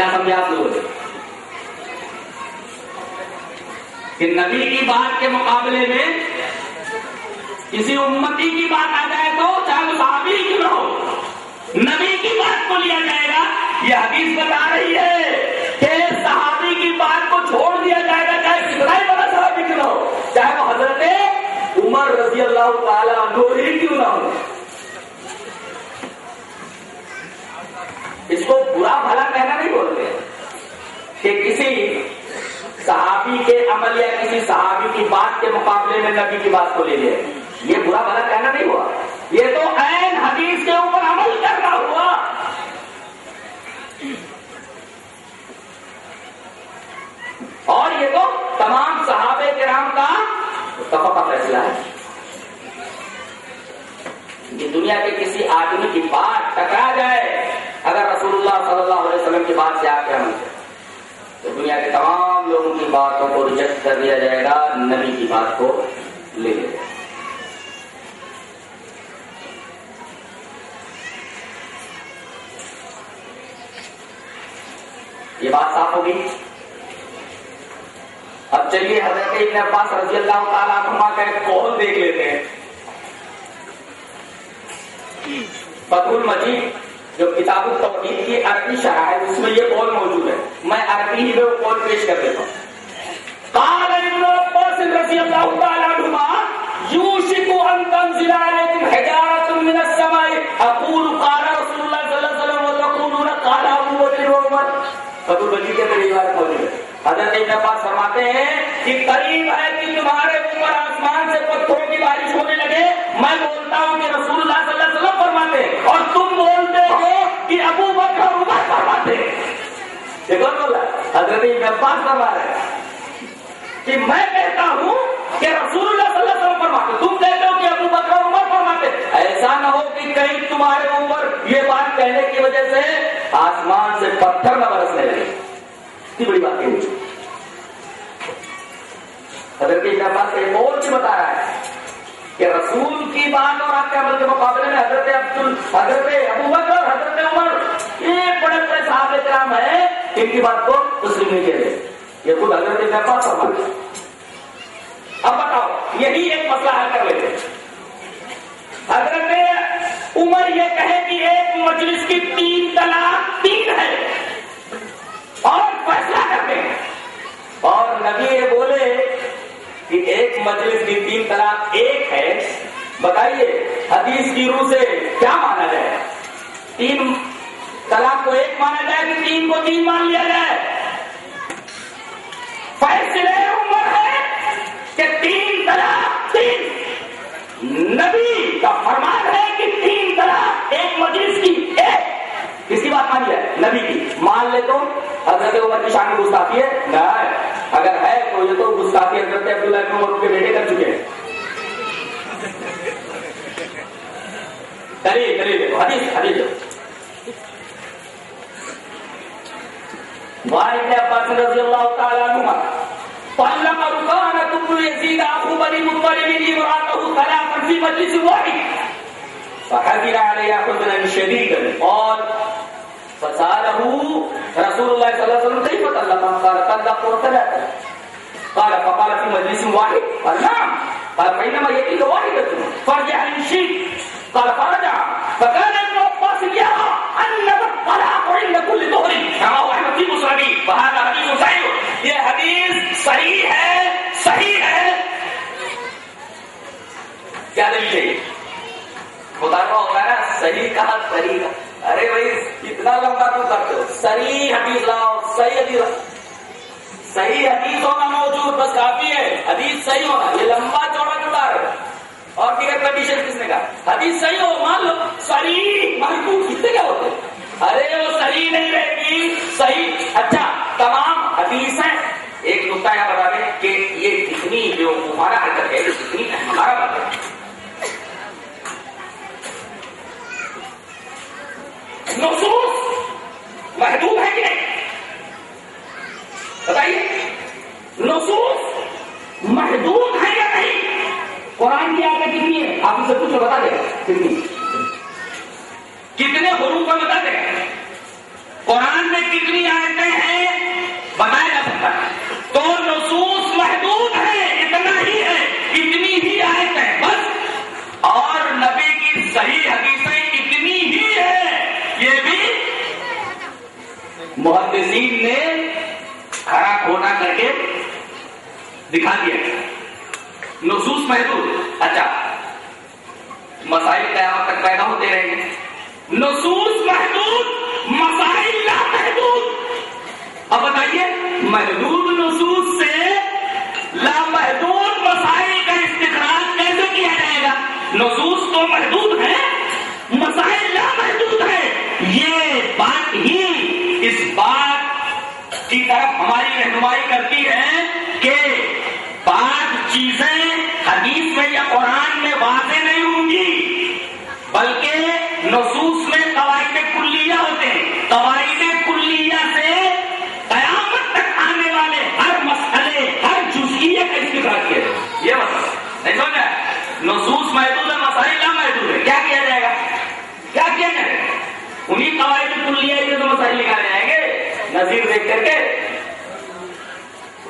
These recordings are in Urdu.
کیا سمجھا آپ لوگ کہ نبی کی بات کے مقابلے میں کسی امتی کی بات آ جائے تو چاہے وہ صحابی کیوں نہ ہو نبی کی بات کو لیا جائے گا، یہ حدیث بتا رہی ہے کہ صحابی کی بات کو چھوڑ دیا جائے گا، چاہے کتنا ہی بڑا صحابی کیوں نہ ہو، چاہے وہ حضرت عمر رضی اللہ تعالیٰ ہی کیوں نہ ہو۔ اس کو برا بھلا کہنا نہیں بولتے۔ کہ کسی صحابی کے عمل یا کسی صحابی کی بات کے مقابلے میں نبی کی بات کو لے لیا۔ یہ برا بھلا کہنا نہیں ہوا۔ یہ تو عین حدیث کے اوپر عمل کرنا ہوا۔ اور یہ تو تمام صحابہ کرام کا کا فیصلہ ہے۔ کہ دنیا کے کسی آدمی کی بات ٹکرا جائے، اگر اللہ صلی اللہ علیہ وسلم کی بات سے آپ کے عمل تو دنیا کے تمام لوگوں کی باتوں کو ریجیکٹ کر دیا جائے گا، نبی کی بات کو لے لیا جائے گا یہ بات صاف ہوگی؟ اب چلیے، حضرت ابن عباس رضی اللہ تعالیٰ عنہ کا ایک قول دیکھ لیتے ہیں۔ فتح المجید جو کتاب التوحید کی عربی شرح ہے، اس میں یہ قول موجود ہے۔ میں عربی ہی میں وہ قول پیش کر دیتا ہوں۔ قال ابن عباس رضی اللہ تعالیٰ عنہ یوشک ان تنزل علیکم حجارت من السماء۔ اقول، قال رسول اللہ صلی اللہ علیہ وسلم، وتقولون قال ابو بکر وعمر فتح المجید کے پہلی بات موجود ہے۔ حضرت ابن عباس فرماتے ہیں کہ قریب ہے کہ تمہارے اوپر آسمان سے پتھروں کی بارش ہونے لگے۔ میں بولتا ہوں کہ رسول اللہ صلی اللہ علیہ وسلم عباس فرما رہے ہیں کہ میں کہتا ہوں کہ رسول اللہ صلی اللہ علیہ وسلم فرماتے، تم کہتے ہو کہ ابو بکر عمر فرماتے، ایسا نہ ہو کہ کہیں تمہارے اوپر یہ بات کہنے کی وجہ سے آسمان سے پتھر نہ برسنے لگے۔ اتنی بڑی بات کہی حضرت ابن عباس ایک اور بھی بتا رہا ہے کہ رسول کی بات اور آپ کے عمل کے مقابلے میں حضرت عبد حضرت ابو بکر، حضرت عمر، یہ بڑے بڑے صحابہ کرام ہیں۔ ان کی بات کو تسلیم نہیں کہہ رہے یہ خود حضرت ابن عباس فرماتے ہیں اب بتاؤ یہی ایک مسئلہ حل کر لیتے حضرت عمر یہ کہے کہ ایک مجلس کی تین طلاق تین ہے اور فیصلہ کرتے ہیں اور نبی یہ بولے کہ ایک مجلس کی تین طلاق ایک ہے بتائیے حدیث کی روح سے کیا مانا جائے تین طلاق کو ایک مانا جائے کہ تین کو تین مان لیا جائے۔ فیصلے عمر ہے کہ تین طلاق تین۔ نبی کا فرمان ہے کہ تین طلاق ایک مجلس کی ایک۔ کس کی بات مانی ہے؟ نبی کی۔ مان لے تو حضرت عمر کی شان گستاخی ہے۔ نہیں اگر ہے تو یہ تو گستاخی حضرت عبداللہ ابن عمر کے بیٹے کر چکے ہیں۔ چلیے چلیے حدیث حدیث وعن ابن عباس رضي الله تعالى عنهما طلق ركانة بن يزيد أخو بني مطلب امرأته ثلاثا في مجلس واحد. فحزن عليها حزنا شديدا. قال فسأله رسول الله صلى الله عليه وسلم كيف طلقها قال طلقت ثلاثا قال فقال في مجلس واحد؟ قال نعم. قال فإنما يأتيك واحدة. فارجع إن شئت قال فرجع فكان مسلمه فهذا حديث صحيح یہ حدیث صحیح ہے؟ صحیح ہے؟ کیا دلیل ہے خدا کا ہوتا ہے نا، صحیح کہا صحیح ارے بھائی، اتنا لمبا کیوں کرتے ہو؟ صحیح حدیث لاؤ، صحیح حدیث لاؤ۔ صحیح حدیث ہونا موجود، بس کافی ہے۔ حدیث صحیح ہونا یہ لمبا چوڑا کیوں ہے اور دیگر کنڈیشن کس نے کہا؟ حدیث صحیح ہو، مان لو۔ صحیح محبوب کتنے کیا ہوتے ہیں؟ ارے وہ صحیح نہیں رہے گی صحیح اچھا تمام حدیث ہیں۔ ایک نقطہ یہ بتا دیں کہ یہ کتنی جو ہمارا حرکت ہے کتنی ہمارا بات ہے۔ نصوص محدود ہے کہ نہیں؟ بتائیے، نصوص محدود ہے یا نہیں؟ قرآن کی آگے کتنی ہے آپ اسے کچھ بتا دیں۔ کتنی؟ کتنے حروف کا مطلب بتا دے قرآن میں کتنی آیتیں ہیں؟ بتایا جا سکتا ہے تو نصوص محدود ہے اتنا ہی ہے، اتنی ہی آیتیں بس۔ اور نبی کی صحیح حدیثیں اتنی ہی ہے یہ بھی محدثین نے کھڑا کھونا کر کے دکھا دیا۔ نصوص محدود۔ اچھا مسائل قیامت تک پیدا ہوتے رہیں گے۔ نصوص محدود، مسائل لا محدود اب بتائیے، محدود نصوص سے لامحدود مسائل کا استخراج کیسے کیا جائے گا؟ نصوص تو محدود ہے مسائل لامحدود ہے یہ بات ہی اس بات کی طرف ہماری رہنمائی کرتی ہے کہ بعض چیزیں حدیث میں یا قرآن میں واضح نہیں ہوں گی بلکہ نصوص میں قواعد کلیہ ہوتے ہیں قواعد کلیہ سے قیامت تک آنے والے ہر مسئلے ہر جزئیے کا استفاد کیا جائے یہ مسئلہ نہیں سمجھا نصوص محدود ہے مسائل نہ محدود ہے کیا کیا جائے گا کیا کیا جائے گا انہیں قواعد کلیہ سے تو مسائل نکالے جائیں گے دیکھ کر کے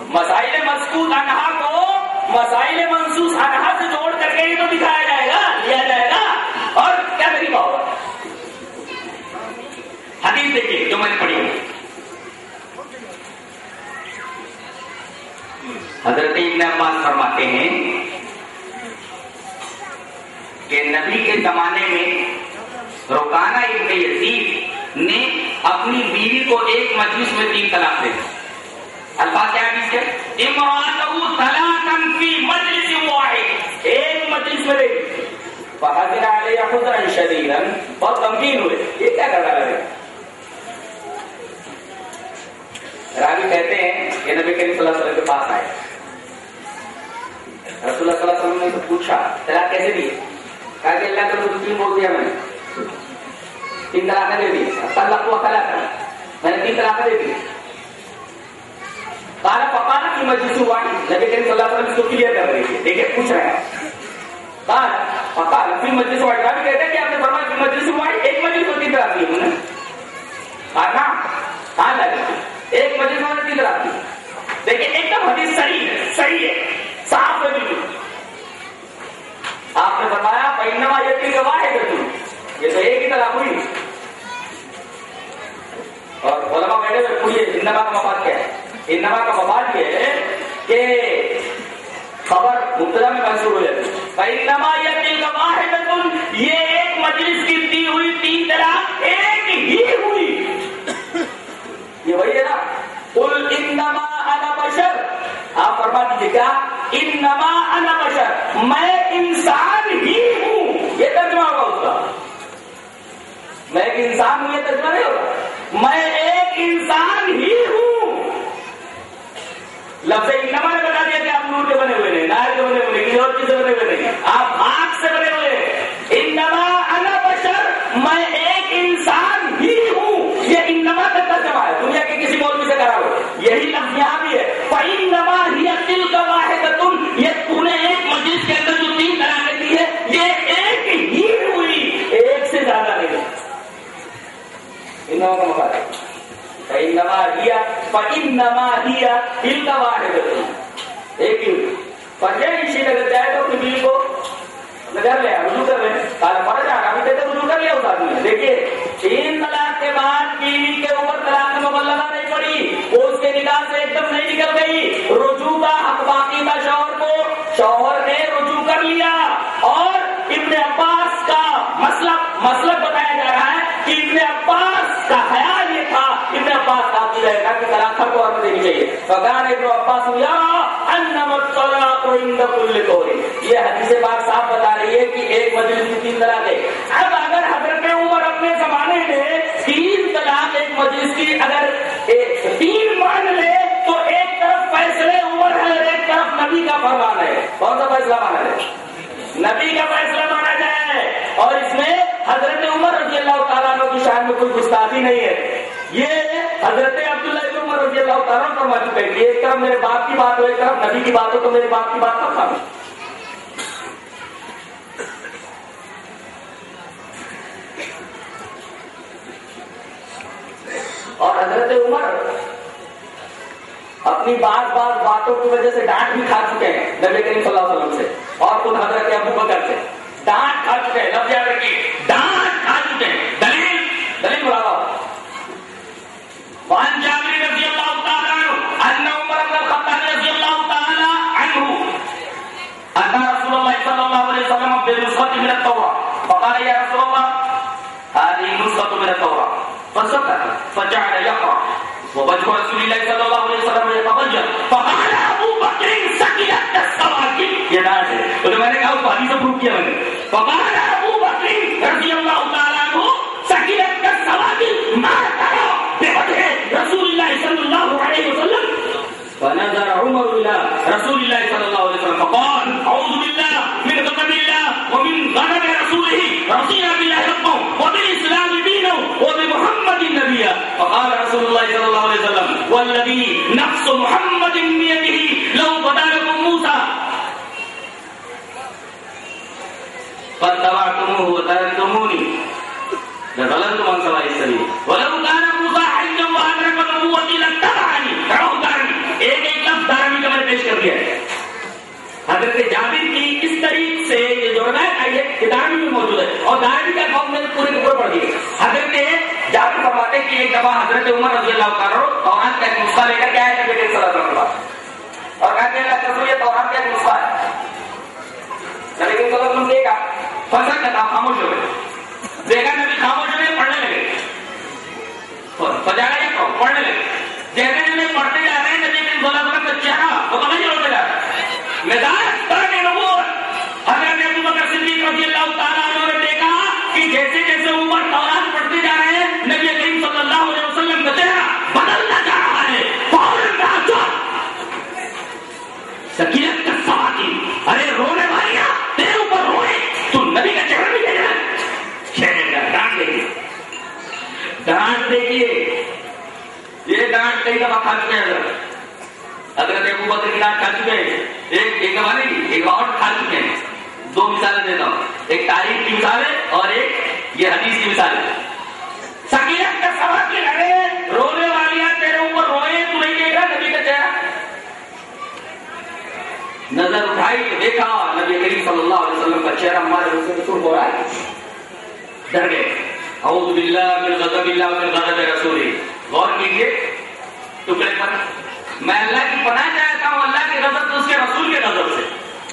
مسائل مذکور انہا کو مسائل منسوس انہا سے جوڑ کر کے ہی تو دکھایا جائے گا، لیا جائے گا۔ اور کیا طریقہ ہوگا؟ حدیث دیکھیے جو میں نے پڑھی حضرت ابن عباس فرماتے ہیں کہ نبی کے زمانے میں روکانا ابن یزید نے اپنی بیوی کو ایک مجلس میں تین طلاق دے الفاظ کیا حدیث کے؟ امراتہ طلاقن فی مجلس واحد۔ ایک مجلس میں دے دی۔ فحضر علیہ خضرا شدیدا بہت غمگین ہوئے۔ یہ کیا کر رہا ہے؟ راوی کہتے ہیں کہ نبی کریم صلی اللہ علیہ وسلم کے پاس آئے۔ رسول اللہ صلی اللہ علیہ وسلم نے پوچھا، طلاق کیسے دی؟ کہا کہ اللہ کا تین بول دیا میں نے۔ تین طلاق دے دی طلاق کو طلاق میں نے تین طلاق دے دی کالا پکانا کی مجلس ہوا نبی کریم صلی اللہ علیہ وسلم اس کو کلیئر کر رہی تھی دیکھیں پوچھ رہے ہیں کالا پکانا پھر مجلس ہوا بھی کہتے ہیں کہ آپ نے فرمایا کہ مجلس ہوا ایک مجلس کو تین طلاق دی انہوں نے کہا کہاں لگے ایک مجلس میں تین طلاق دی دیکھیں ایک دم حدیث صحیح ہے صحیح ہے صاف ہے بالکل آپ نے فرمایا پہنوا یقین گواہ ہے کہ یہ تو ایک ہی طلاق ہوئی اور علماء بیٹھے ہوئے پوچھیے انما کا مفاد کیا ہے؟ انما کا مفاد یہ ہے کہ خبر مبتدا میں منصور ہو جاتی ہے۔ انما یقین گواہ ہے کہ یہ ایک مجلس کی دی ہوئی تین طلاق ایک ہی ہوئی۔ یہ وہی ہے نا۔ قل انما انا بشر۔ آپ فرما دیجیے کیا؟ انما انا بشر۔ میں انسان ہی ہوں۔ یہ ترجمہ ہوگا اس کا میں ایک انسان ہوں، یہ ترجمہ نہیں ہوگا میں ایک انسان ہی ہوں۔ لفظ انما نے بتا دیا کہ آپ نور کے بنے ہوئے نہیں نائر کے بنے ہوئے نہیں کسی اور چیز سے بنے ہوئے نہیں؟ آپ آگ سے بنے ہوئے انما انا بشر، میں ایک انسان ہی ہوں۔ یہ انما کا ترجمہ ہے، دنیا کے کسی مولوی سے کرا ہو۔ یہی لفظ یہاں بھی ہے۔ فَإِنَّمَا هِيَ تِلْكَ وَاحِدَةٌ، یہ تو نے ایک مجلس کے اندر جو تین طرح دی ہے یہ ایک ہی ہوئی ایک سے زیادہ نہیں انما کا ہے تو کو رجوع کر لیں ابھی تک رجوع کر لیا دیکھیے تین طلاق کے بعد بیوی کے اوپر طلاق مبلغہ نہیں پڑی وہ اس کے نکاح سے ایک دم نہیں نکل گئی رجوع کا حق باقی شوہر کو شوہر نے رجوع کر لیا اور ابن عباس کا مسلک مسلک بتایا جا رہا ہے کہ ابن عباس کا خیال یہ تھا ابن عباس کا رہے گا کہ طلاق ہر کو عورت دینی چاہیے۔ فقال ابن عباس، یا انما الطلاق عند كل طور یہ حدیث پاک صاحب بتا رہی ہے کہ ایک مجلس میں تین طلاق ہے اب اگر حضرت عمر اپنے زمانے میں تین طلاق ایک مجلس کی اگر تین مان لے، تو ایک طرف فیصلے عمر ہے اور ایک طرف نبی کا فرمان ہے۔ کون سا فیصلہ مانا جائے نبی کا فیصلہ مانا جائے اور اس میں حضرت عمر رضی اللہ تعالیٰ میں کوئی گستاخی نہیں ہے۔ یہ حضرت عبداللہ ابن عمر رضی اللہ تعالیٰ فرما چکے کہ ایک طرف میرے باپ کی بات ہو ایک طرف نبی کی بات ہو تو میرے باپ کی بات کب تھا اور حضرت عمر اپنی بات بات باتوں کی وجہ سے ڈانٹ بھی کھا چکے ہیں نبی کریم صلی اللہ علیہ وسلم سے اور خود حضرت ابو بکر سے۔ ڈانٹ کھا چکے ہیں۔ لفظ یاد رکھیے۔ ڈانٹ کھا چکے ہیں دلیل دلیل بڑھاوا وعن جابر رضي الله تعالى عنه أن عمر بن الخطاب رضي الله تعالى عنه أتى رسول الله صلى الله عليه وسلم بالنسخة من التوراة. فقال يا رسول الله، هذه نسخة من التوراة. فسكت فجعل يقرأ. ووجه رسول الله صلى الله عليه وسلم يتغير فقال أبو بكر سكنت السواكل یہ ڈانس ہے تو میں نے کہا اس حدیث سے پروف کیا میں نے فقال ابو بکر رضی اللہ تعالیٰ عنہ سکینت السواکل ما فنظر عمر إلى رسول الله صلى الله عليه وسلم فقال أعوذ بالله من غضب الله ومن غضب رسوله رضينا بالله ربا وبالإسلام دينا وبمحمد نبيا فقال رسول الله صلى الله عليه وسلم والذي نفس محمد بيده لو لكم موسى. فاتبعتموه وتركتموني. لظلمتم عن سواء السبيل. ولو كان موسى حيا وادرك نبوتي لاتبعني حضرت جابر کی اس طریق سے یہ جو روایت آئی ہے کتاب میں موجود ہے۔ اور دارمی کا قوم میں پورے اوپر پڑ گئی۔ حضرت جابر فرماتے ہیں کہ ایک دفعہ حضرت عمر رضی اللہ عنہ تورات کا ایک نسخہ لے کر کے آئے نبی صلی اللہ علیہ وسلم اور کہتے ہیں کہ یہ تورات کا کئی دفعہ کھا چکے ہیں حضرت ابو بکر کی ڈانٹ کھا چکے۔ ہیں ایک ایک دفعہ نہیں، ایک اور کھا چکے۔ ہیں دو مثالیں دیتا ہوں۔ ایک تاریخ کی مثال ہے اور ایک یہ حدیث کی مثال ہے۔ سکیت کا سبق کے لڑے رونے والی تیرے اوپر روئے، تو نہیں دیکھ رہا نبی کا چہرہ؟ نظر اٹھائی، دیکھا، نبی کریم صلی اللہ علیہ وسلم کا چہرہ ہمارے روز سے ہو رہا ہے۔ ڈر گئے۔ اعوذ باللہ من غضب اللہ من غضب رسولی۔ غور کیجیے۔ ٹکڑے پر میں اللہ کی پناہ چاہتا ہوں، اللہ کے غضب تو اس کے رسول کے غضب سے۔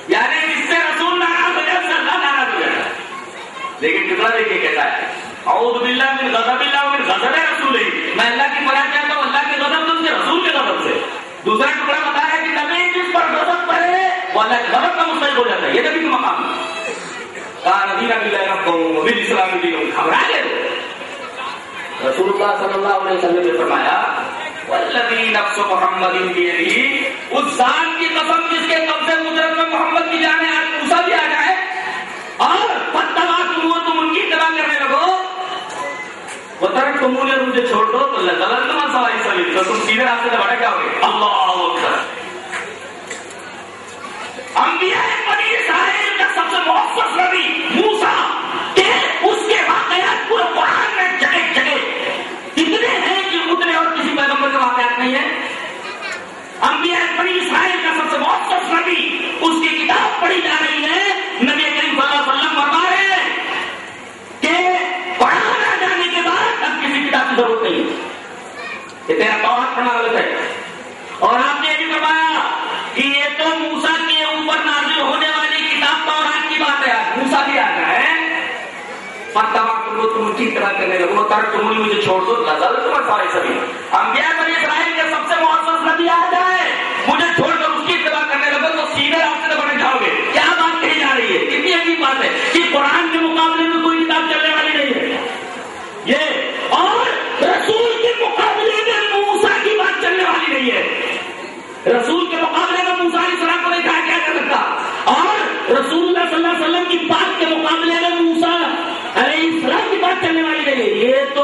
یعنی اس سے رسول ناراض ہو جائے، اس سے اللہ ناراض ہو جائے۔ لیکن ٹکڑا دیکھیے کہتا ہے، اعوذ باللہ من غضب، اللہ من غضب رسولی میں اللہ کی پناہ چاہتا ہوں، اللہ کے غضب تو اس کے رسول کے غضب سے۔ دوسرا ٹکڑا بتا ہے کہ کبھی جس پر غضب پڑے، وہ اللہ کے غضب کا مستحق ہو جاتا ہے۔ یہ نبی کا مقام کہا نبی نبی اللہ بھی اسلام بھی گھبرا گئے رسول اللہ صلی اللہ علیہ وسلم نے فرمایا والذی نفس محمد بیدی اس ذات کی قسم جس کے قبضے قدرت میں محمد کی جانے آج موسیٰ بھی آ جائے اور فتوا تم ہو تم ان کی اتباع کرنے لگو۔ وہ ترک تم نے مجھے چھوڑ دو تو غلط تم سوائی سبھی تو تم سیدھے راستے سے بڑھے جاؤ گے اللہ اکبر۔ انبیاء بنی اسرائیل کا سب سے محفظ نبی موسیٰ، کہ اس کے واقعات پورے قرآن میں جگہ جگہ اتنے ہیں کہ اتنے اور کسی پیغمبر کے واقعات نہیں ہیں انبیاء بنی اسرائیل کا سب سے محفظ نبی اس کی کتاب پڑھی جا رہی ہے۔ نبی کریم صلی اللہ علیہ وسلم فرما رہے ہیں کہ قرآن آ جانے کے بعد اب کسی کتاب کی ضرورت نہیں ہے یہ تیرا توحد پڑھنا غلط ہے۔ اور آپ نے یہ بھی فرمایا کہ یہ تو موسا کے اوپر نازل ہونے والی کتاب تورات کی بات ہے۔ موسا بھی آتا ہے۔ فتوا تم تم ان کی اطلاع کرنے لگو۔ تر تم مجھے چھوڑ دو نظر تمہیں سارے سبھی۔ انبیاء بنی اسرائیل کے سب سے معزز نبی آ جائے رسول کے مقابلے میں موسا علیہ السلام کو نہیں کہا کیا کر سکتا؟ اور رسول اللہ صلی اللہ علیہ وسلم کی بات کے مقابلے میں موسا علیہ السلام کی بات چلنے والی نہیں۔ یہ تو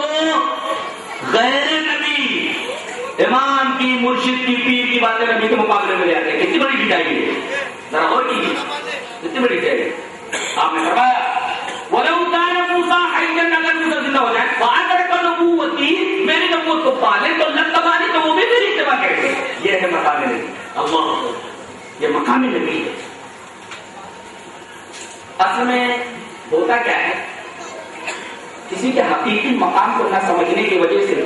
غیر نبی، امام کی، مرشد کی، پیر کی باتیں نبی کے مقابلے میں لے آتے ہیں۔ کتنی بڑی ڈیٹائی ہے؟ ذرا اور کی کتنی بڑی ڈیٹائی ہے؟ آپ نے فرمایا ولو كان موسى حيا اگر موسى زندہ ہو جائے فاگر کا نبوتی میری نبوت کو پالے تو لتبانی تو وہ بھی میری اتباع کرے۔ یہ ہے مقام نبی۔ اللہ یہ مقام نبی ہے۔ اصل میں ہوتا کیا ہے؟ کسی کے حقیقی مقام کو نہ سمجھنے کی وجہ سے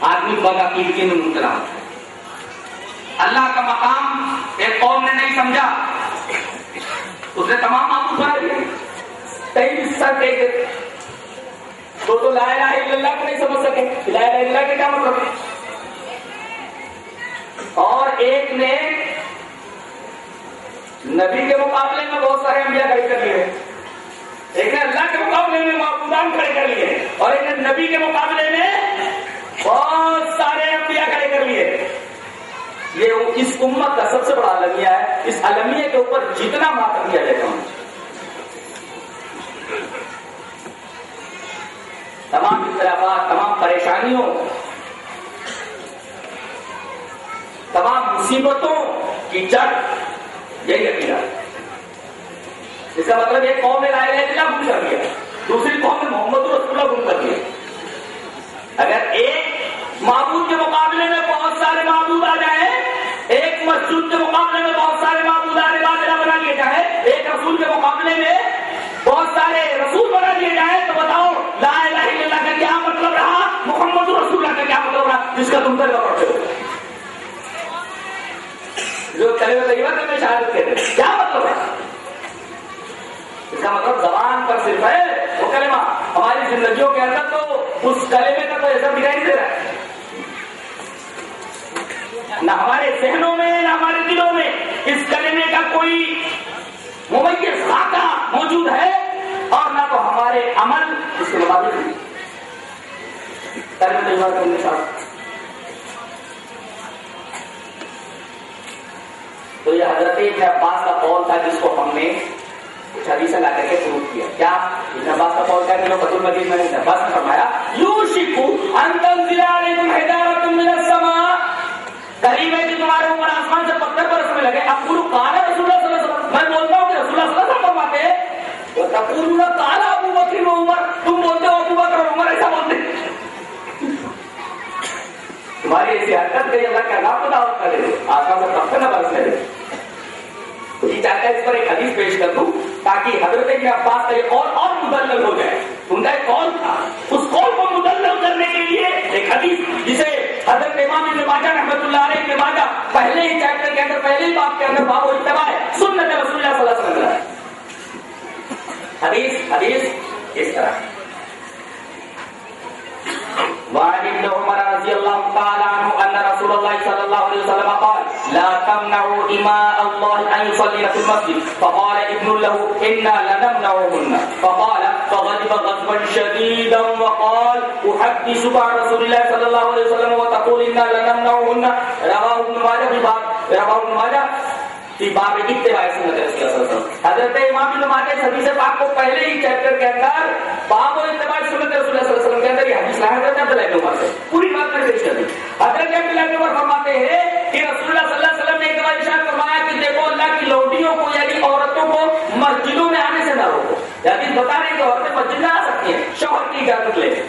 آدمی بدعقیدگی میں مبتلا ہوتا ہے۔ اللہ کا مقام ایک قوم نے نہیں سمجھا۔ اس نے تمام معبود بنا دیے کئی سر ٹیک تو تو لا الہ الا اللہ کو نہیں سمجھ سکے۔ لا الہ الا اللہ کے کیا مطلب اور ایک نے نبی کے مقابلے میں بہت سارے انبیاء کھڑے کر لیے۔ ایک نے اللہ کے مقابلے میں معبودان کھڑے کر لیے۔ اور ایک نے نبی کے مقابلے میں بہت سارے انبیاء کھڑے کر لیے۔ یہ اس امت کا سب سے بڑا المیہ ہے۔ اس المیہ کے اوپر جتنا ماتم کیا جائے گا۔ تمام اختلافات، تمام پریشانیوں، تمام مصیبتوں کی جڑ یہی عقیدہ اس کا مطلب ایک قوم نے رائے لے گم کر دیا دوسری قوم نے محمد رسول اللہ گم کر دیا اگر ایک معبود کے مقابلے میں بہت سارے معبود آ جائے ایک مسجد کے مقابلے میں بہت سارے معبود آنے والے بنا لیے جائے ایک رسول کے مقابلے میں بہت سارے رسول بنا دیے جائے تو بتاؤ، لا الہ الا اللہ کا کیا مطلب رہا، محمد رسول اللہ کا کیا مطلب رہا، جس کا تم کر پڑھتے جو طیبہ میں شہادت کہتے ہیں، کیا مطلب ہے؟ اس کا مطلب زبان پر صرف ہے وہ کلمہ۔ ہماری زندگیوں کے اندر تو اس کلمے کا کوئی اثر دکھائی نہیں دے رہا ہے۔ نہ ہمارے ذہنوں میں، نہ ہمارے دلوں میں اس کلمے کا کوئی ممیز خاکہ موجود ہے اور نہ تو ہمارے عمل اس کے مطابق نہیں تو یہ حضرت عباس کا قول تھا جس کو ہم نے کچھ حدیث لا کر کے پروف کیا۔ کیا ابن عباس کا قول کیا کہ فتح المجید میں ابن عباس نے فرمایا، یوشکو ان تنزل علیکم حجارۃ من السماء قریب ہے کہ تمہارے اوپر آسمان سے پتھر برسنے لگے۔ اب پورو کالا رسول اللہ صلی اللہ علیہ وسلم میں بولتا ہوں کہ رسول اللہ صلی اللہ علیہ وسلم فرماتے وہ تقولون کالا ابو بکر عمر تم بولتے ہو ابو بکر عمر ایسا بولتے تمہاری ایسی حرکت گئی اللہ کا نام پتا نہ چاہتا ہے اس پر ایک حدیث پیش کر دوں تاکہ حضرت کے عباس کا یہ اور اور مدلل ہو جائے۔ ان کا ایک تھا۔ اس قول کو مدلل کرنے کے لیے ایک حدیث، جسے حضرت امام ابن ماجہ رحمۃ اللہ علیہ ابن ماجہ پہلے ہی چیپٹر کے اندر، پہلے ہی بات کے اندر باب و اتباع ہے۔ سنت رسول اللہ صلی اللہ علیہ وسلم۔ حدیث حدیث اس طرح وعن ابن عمر رضي الله تعالى عنه أن رسول الله صلى الله عليه وسلم قال لا تمنعوا إماء الله أن يصلي في المسجد. فقال ابن له إنا لنمنعهن. فقال فغضب غضبا شديدا وقال أحدثك عن رسول الله صلى الله عليه وسلم وتقول إنا لنمنعهن. رواه ابن ماجه رواه ابن ماجه باب اتباع سنت رسول اللہ صلی اللہ علیہ وسلم حضرت امام ابن ماجہ حدیث پاک کو پہلے ہی چیپٹر کے اندر باب و اتباع سنت رسول اللہ صلی اللہ علیہ وسلم کے اندر یہ حدیث لایا حضرت عبداللہ ابن عمر سے۔ پوری بات میں پیش کر دی حضرت عبداللہ ابن عمر فرماتے ہیں کہ رسول اللہ صلی اللہ علیہ وسلم نے ایک بار ارشاد فرمایا کہ دیکھو اللہ کی لوٹیوں کو یعنی عورتوں کو مسجدوں میں آنے سے نہ روکو۔ یعنی بتا رہے کہ عورتیں مسجد میں آ سکتی ہیں، شوہر کی اجازت لے۔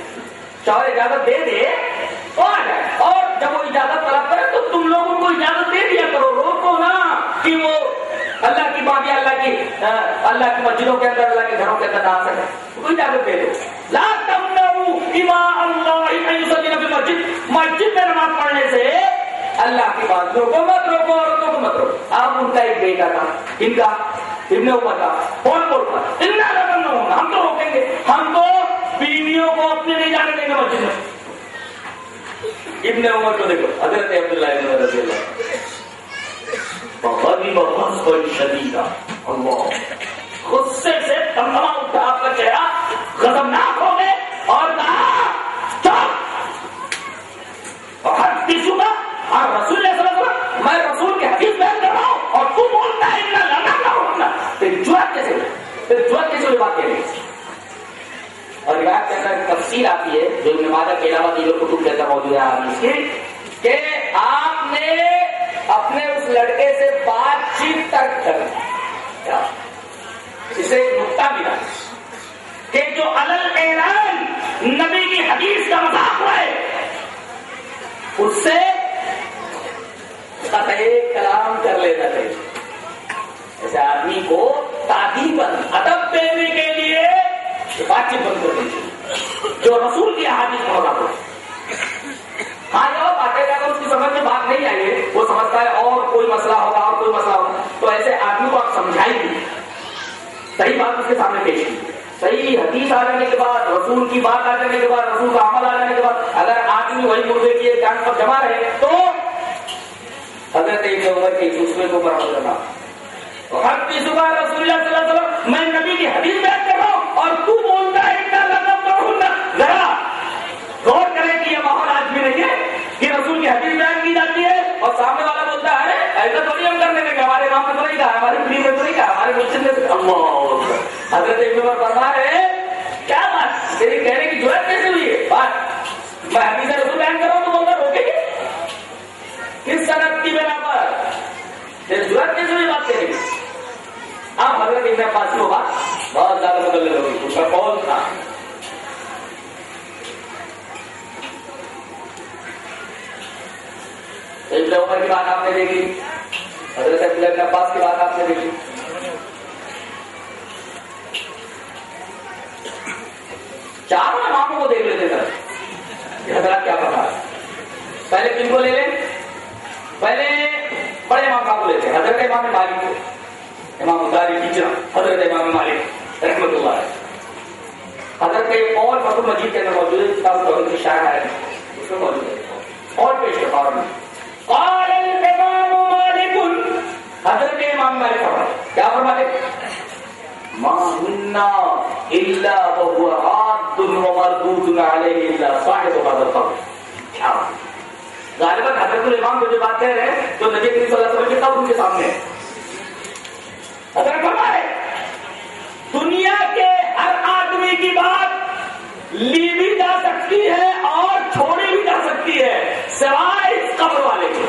شوہر اجازت دے دے تو آ جائے۔ اور جب وہ اجازت طلب کرے تو تم لوگوں کو اجازت دے دیا کرو۔ کہ وہ اللہ کی بات اللہ کی اللہ کی مسجدوں کے اندر، اللہ کے گھروں کے اندر نہ آ سکے کوئی اجازت دے دو لا تمنعوا اما اللہ ان یصلی فی مسجد مسجد میں نماز پڑھنے سے اللہ کی بات روکو، مت روکو، عورتوں کو مت روکو۔ آپ ان کا ایک بیٹا تھا، ان کا، ابن عمر تھا کون بولتا اتنا رقم ہم تو روکیں گے۔ ہم تو بیویوں کو اپنے نہیں جانے دیں گے مسجد میں۔ ابن عمر کو دیکھو، حضرت عبداللہ ابن رضی اللہ غضب غضبا شدیدا اللہ غصے سے تمام اٹھا آپ کا چہرہ غضبناک ہو گئے اور کہا چپ اور ہر حدیث ہوگا اور رسول اللہ صلی اللہ علیہ وسلم. میں رسول کے حدیث بیان کر رہا ہوں اور تم بولتا ہے اتنا لڑا نہ ہونا تیری جوت کیسے تیری جوت کیسے ہوئی بات کہہ اور روایت کے اندر تفصیل آتی ہے، جو ابن ماجہ کے علاوہ دیگر کتب کے اندر موجود ہے حدیث کی، کہ آپ نے اپنے اس لڑکے سے بات چیت تک اسے ایک نقطہ ملا کہ جو الل اعلان نبی کی حدیث کا مذاق ہے اس سے ایک کلام کر لینا چاہیے ایسے آدمی کو تعدیم ادب دینے کے لیے بات چیت بند کر دیجیے جو رسول کی حادث ہونا ہو اور بات اس کی سمجھ میں بات نہیں آئی ہے وہ سمجھتا ہے اور کوئی مسئلہ ہوگا اور کوئی مسئلہ ہوگا۔ تو ایسے آدمی کو آپ صحیح بات اس کے سامنے پیش کی۔ صحیح حدیث آ جانے کے بعد، رسول کی بات آ جانے کے بعد، رسول کا عمل آ جانے کے بعد، اگر آدمی وہی مردے کی جان پر جمع رہے تو حضرت عمر کے دوسرے کو برابر کرنا ہر بار رسول اللہ صلی اللہ علیہ وسلم، میں نبی کی حدیث بیان کر رہا ہوں اور تو بولتا ہے ذرا غور کہ نہیں ہے کہ رسول کی حدیث بیان کی جاتی ہے اور سامنے والا بولتا ہے، ایسا تھوڑی ہم کرنے لگے ہمارے گاؤں میں تو نہیں کہا ہمارے پلی میں تو نہیں کہا، ہمارے مسجد میں حضرت ابن عمر فرما رہے ہیں، کیا بات؟ تیری کہنے کی ضرورت کیسے ہوئی ہے؟ بات! میں حدیث رسول بیان کر رہا ہوں، تو بولتا روکے گی؟ کس صنعت کی بنا پر؟ تیری ضرورت کیسے ہوئی بات کرے گی آپ حضرت ابن عباس کی ہوگا بہت زیادہ مدلل ہوگی اس کا قول تھا؟ عمر کی بات آپ نے دیکھی۔ حضرت عباس کی بات آپ نے دیکھی۔ چاروں اماموں کو دیکھ لیتے سر یہ حضرات کیا پتا پہلے کن کو لے لیں؟ پہلے بڑے امام صاحب کو لیتے ہیں۔ حضرت امام مالک کو۔ امام اداری ٹیچر، حضرت امام مالک، رحمت اللہ ہے حضرت ایک اور فتح مجید کے اندر موجود ہے، کتاب کی شاعر ہے۔ اس میں موجود ہے۔ اور پیش کرتا ہوں قال الامام مالک حضرت امام مالک کیا فرماتے؟ ما هن الا وهو راد ومردود عليه الا صاحب هذا القبر. کیا؟ غالباً حضرت الامام کو جو بات کہہ رہے ہیں، جو نبی کریم صلی اللہ علیہ وسلم کے قبر کے سامنے ہے. حضرت دنیا کے ہر آدمی کی بات لی بھی جا سکتی ہے اور چھوڑی بھی جا سکتی ہے، سوائے اس قبر والے کے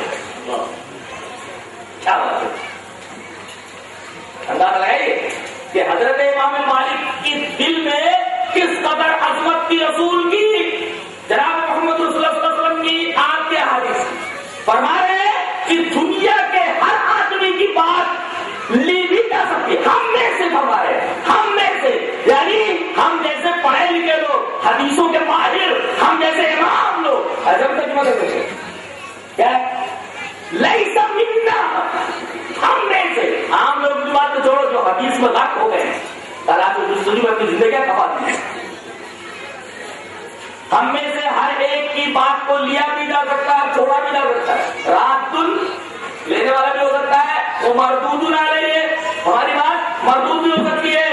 کیا بات ہے؟ اندازہ لگائیے کہ حضرت امام مالک کی دل میں کس قدر عظمت کی رسول کی؟ جناب محمد رسول اللہ صلی اللہ علیہ وسلم کی آپ کے حادث فرما رہے ہیں کہ دنیا کے ہر آدمی کی بات لی بھی جا سکتی ہم میں سے فرما رہے ہیں۔ ہم میں سے۔ یعنی ہم جیسے پڑھے لکھے لوگ، حدیثوں کے ماہر، ہم جیسے امام لوگ۔ حضرت ترجمہ کرتے منا۔ ہم میں سے۔ عام لوگ کی بات تو چھوڑو جو حدیث میں لاکھ ہو گئے ہیں۔ تعالیٰ دوسری میں اپنی زندگیاں کما دی ہم میں سے ہر ایک کی بات کو لیا بھی جا سکتا ہے، چھوڑا بھی جا سکتا ہے۔ رات دن لینے والا بھی ہو سکتا ہے، وہ مردود نہ رہی ہے ہماری بات مردود بھی ہو سکتی ہے۔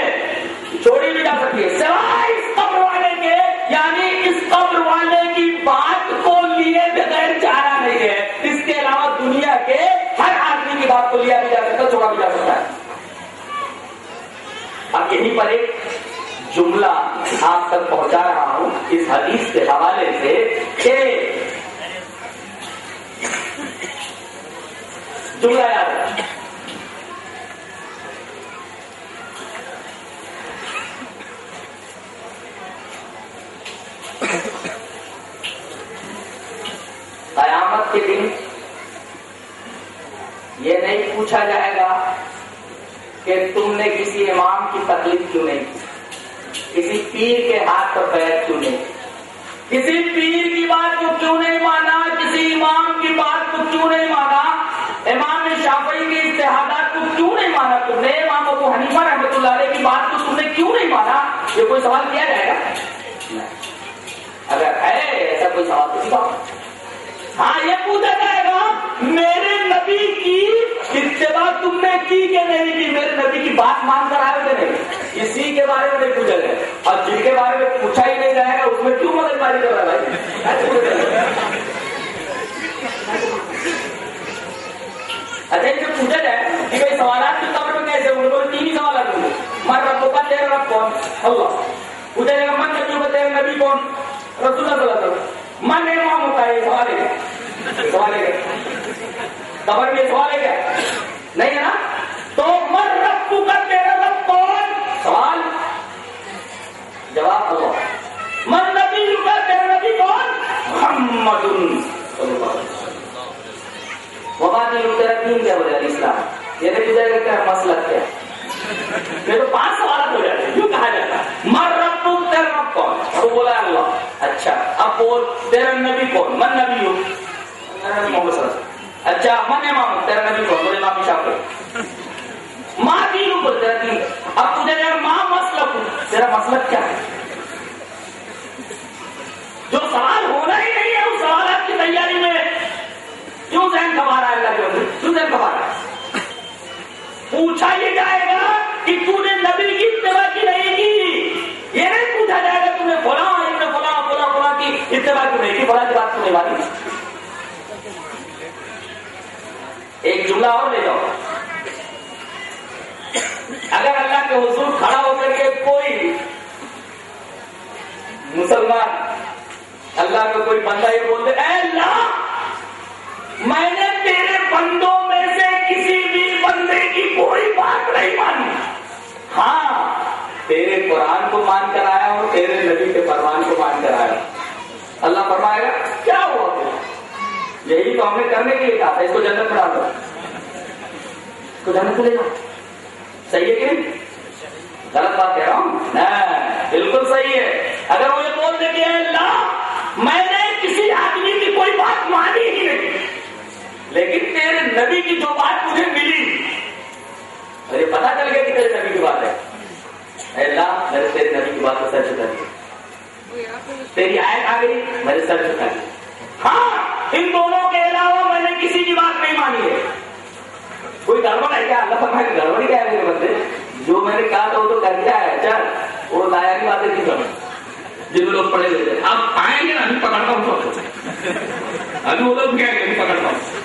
یہیں پر ایک جملہ آپ تک پہنچا رہا ہوں۔ اس حدیث کے حوالے سے کہ جملہ یاد قیامت کے دن یہ نہیں پوچھا جائے گا کہ تم نے کسی امام کی تکلیف کیوں نہیں کسی پیر کے ہاتھ پر پیر کیوں نہیں کسی پیر کی بات کو کیوں نہیں مانا؟ کسی امام کی بات کو کیوں نہیں مانا؟ امام شافعی کے اتحادات کو کیوں نہیں مانا؟ تم نے امام ابو حنیفہ رحمۃ اللہ علیہ کی بات کو تم نے کیوں نہیں مانا؟ یہ کوئی سوال کیا جائے گا؟ اگر ہے ایسا کوئی سوال تو بات ہاں یہ پوچھا جائے گا، میرے نبی کی اتباع تم نے کی کہ نہیں کی؟ میرے نبی کی بات مان کر آئے کہ نہیں؟ اسی کے بارے میں نہیں پوچھا جائے۔ اور جن کے بارے میں پوچھا ہی نہیں جائے گا، اس میں کیوں مدد ماری کر رہا ہے اچھا ان سے پوچھا جائے کہ بھائی سوالات کی قبر میں کیسے ہوں گے؟ تین ہی سوالات ہوں گے۔ من رب کا تیرا رب کون؟ اللہ۔ پوچھا جائے گا من نبی کا نبی کون؟ رسول اللہ صلی اللہ علیہ وسلم۔ من امام ہوتا ہے یہ سوال ہے۔ سوال ہے۔ قبر میں سوال ہے کیا؟ نہیں ہے نا؟ تو من رب کا تیرا رب کون؟ سوال۔ جواب اللہ من نبی کا تیرا نبی کون؟ محمد صلی اللہ علیہ وسلم۔ وبا کیا ہو جائے اسلام؟ یہ نہیں پوچھا گا کیا مسئلہ کیا؟ یہ تو پانچ سوالات ہو جاتے ہیں۔ کیوں کہا جاتا ہے۔ مر رب تیرا رب کون؟ وہ بولا اللہ۔ اچھا۔ اب تیرا نبی کون؟ من نبی ہوں؟ محمد صلی اللہ علیہ وسلم۔ اچھا من امام تیرا نبی کون؟ بولے امام شاہ ماں دین اوپر تیرا دین۔ اب تجھے اگر ماں مسلک ہوں، تیرا مسلک کیا ہے؟ جو سوال ہونا ہی نہیں ہے، اس سوالات کی تیاری میں کیوں ذہن کما رہا ہے اللہ کے بندے کیوں ذہن کما رہا ہے۔ پوچھا یہ جائے گا کہ تو نے نبی کی اتباع کی نہیں کی؟ یہ نہیں پوچھا جائے گا تمہیں فلاں فلاں کی اتباع کی نہیں کی؟ فلاں کی بات سننے والی۔ ایک جملہ اور لے جاؤ۔ اگر اللہ کے حضور کھڑا ہو کر کے کوئی مسلمان اللہ کا کوئی بندہ یہ بول دے اے اللہ، میں نے تیرے بندوں میں سے کسی بھی بندے کی کوئی بات نہیں مانی۔ ہاں تیرے قرآن کو مان کر آیا اور تیرے نبی کے فرمان کو مان کر آیا۔ اللہ فرمائے گا، کیا ہوا؟ یہی تو ہم نے کرنے کے لیے کہا تھا، اس کو جنت پڑھا دو۔ اس کو جنت لے جاؤ۔ صحیح ہے کہ نہیں؟ غلط بات کہہ رہا ہوں۔ ہاں، بالکل صحیح ہے۔ اگر وہ یہ بول دے کہ اللہ، میں نے کسی آدمی کی کوئی بات مانی ہی نہیں۔ لیکن تیرے نبی کی جو بات مجھے ملی، مجھے پتا چل گیا کہ تیرے نبی کی بات ہے۔ اے اللہ میرے تیرے نبی کی بات کو سر چکا دیا۔ تیری آیت آ گئی؟ میرے سر چکا دیا ہاں ان دونوں کے علاوہ میں نے کسی کی بات نہیں مانی ہے۔ کوئی گڑبڑ ہے کیا؟ اللہ فرمائے گڑبڑی کیا ہے میرے بندے۔ جو میں نے کہا تھا وہ تو کر دیا ہے۔ چل، وہ لایا کی باتیں کی سمجھ جن لوگ پڑھے ہوئے تھے اب آئیں گے نا، ابھی پکڑتا ہوں تو۔ ابھی وہ لوگ کیا پکڑتا ہوں۔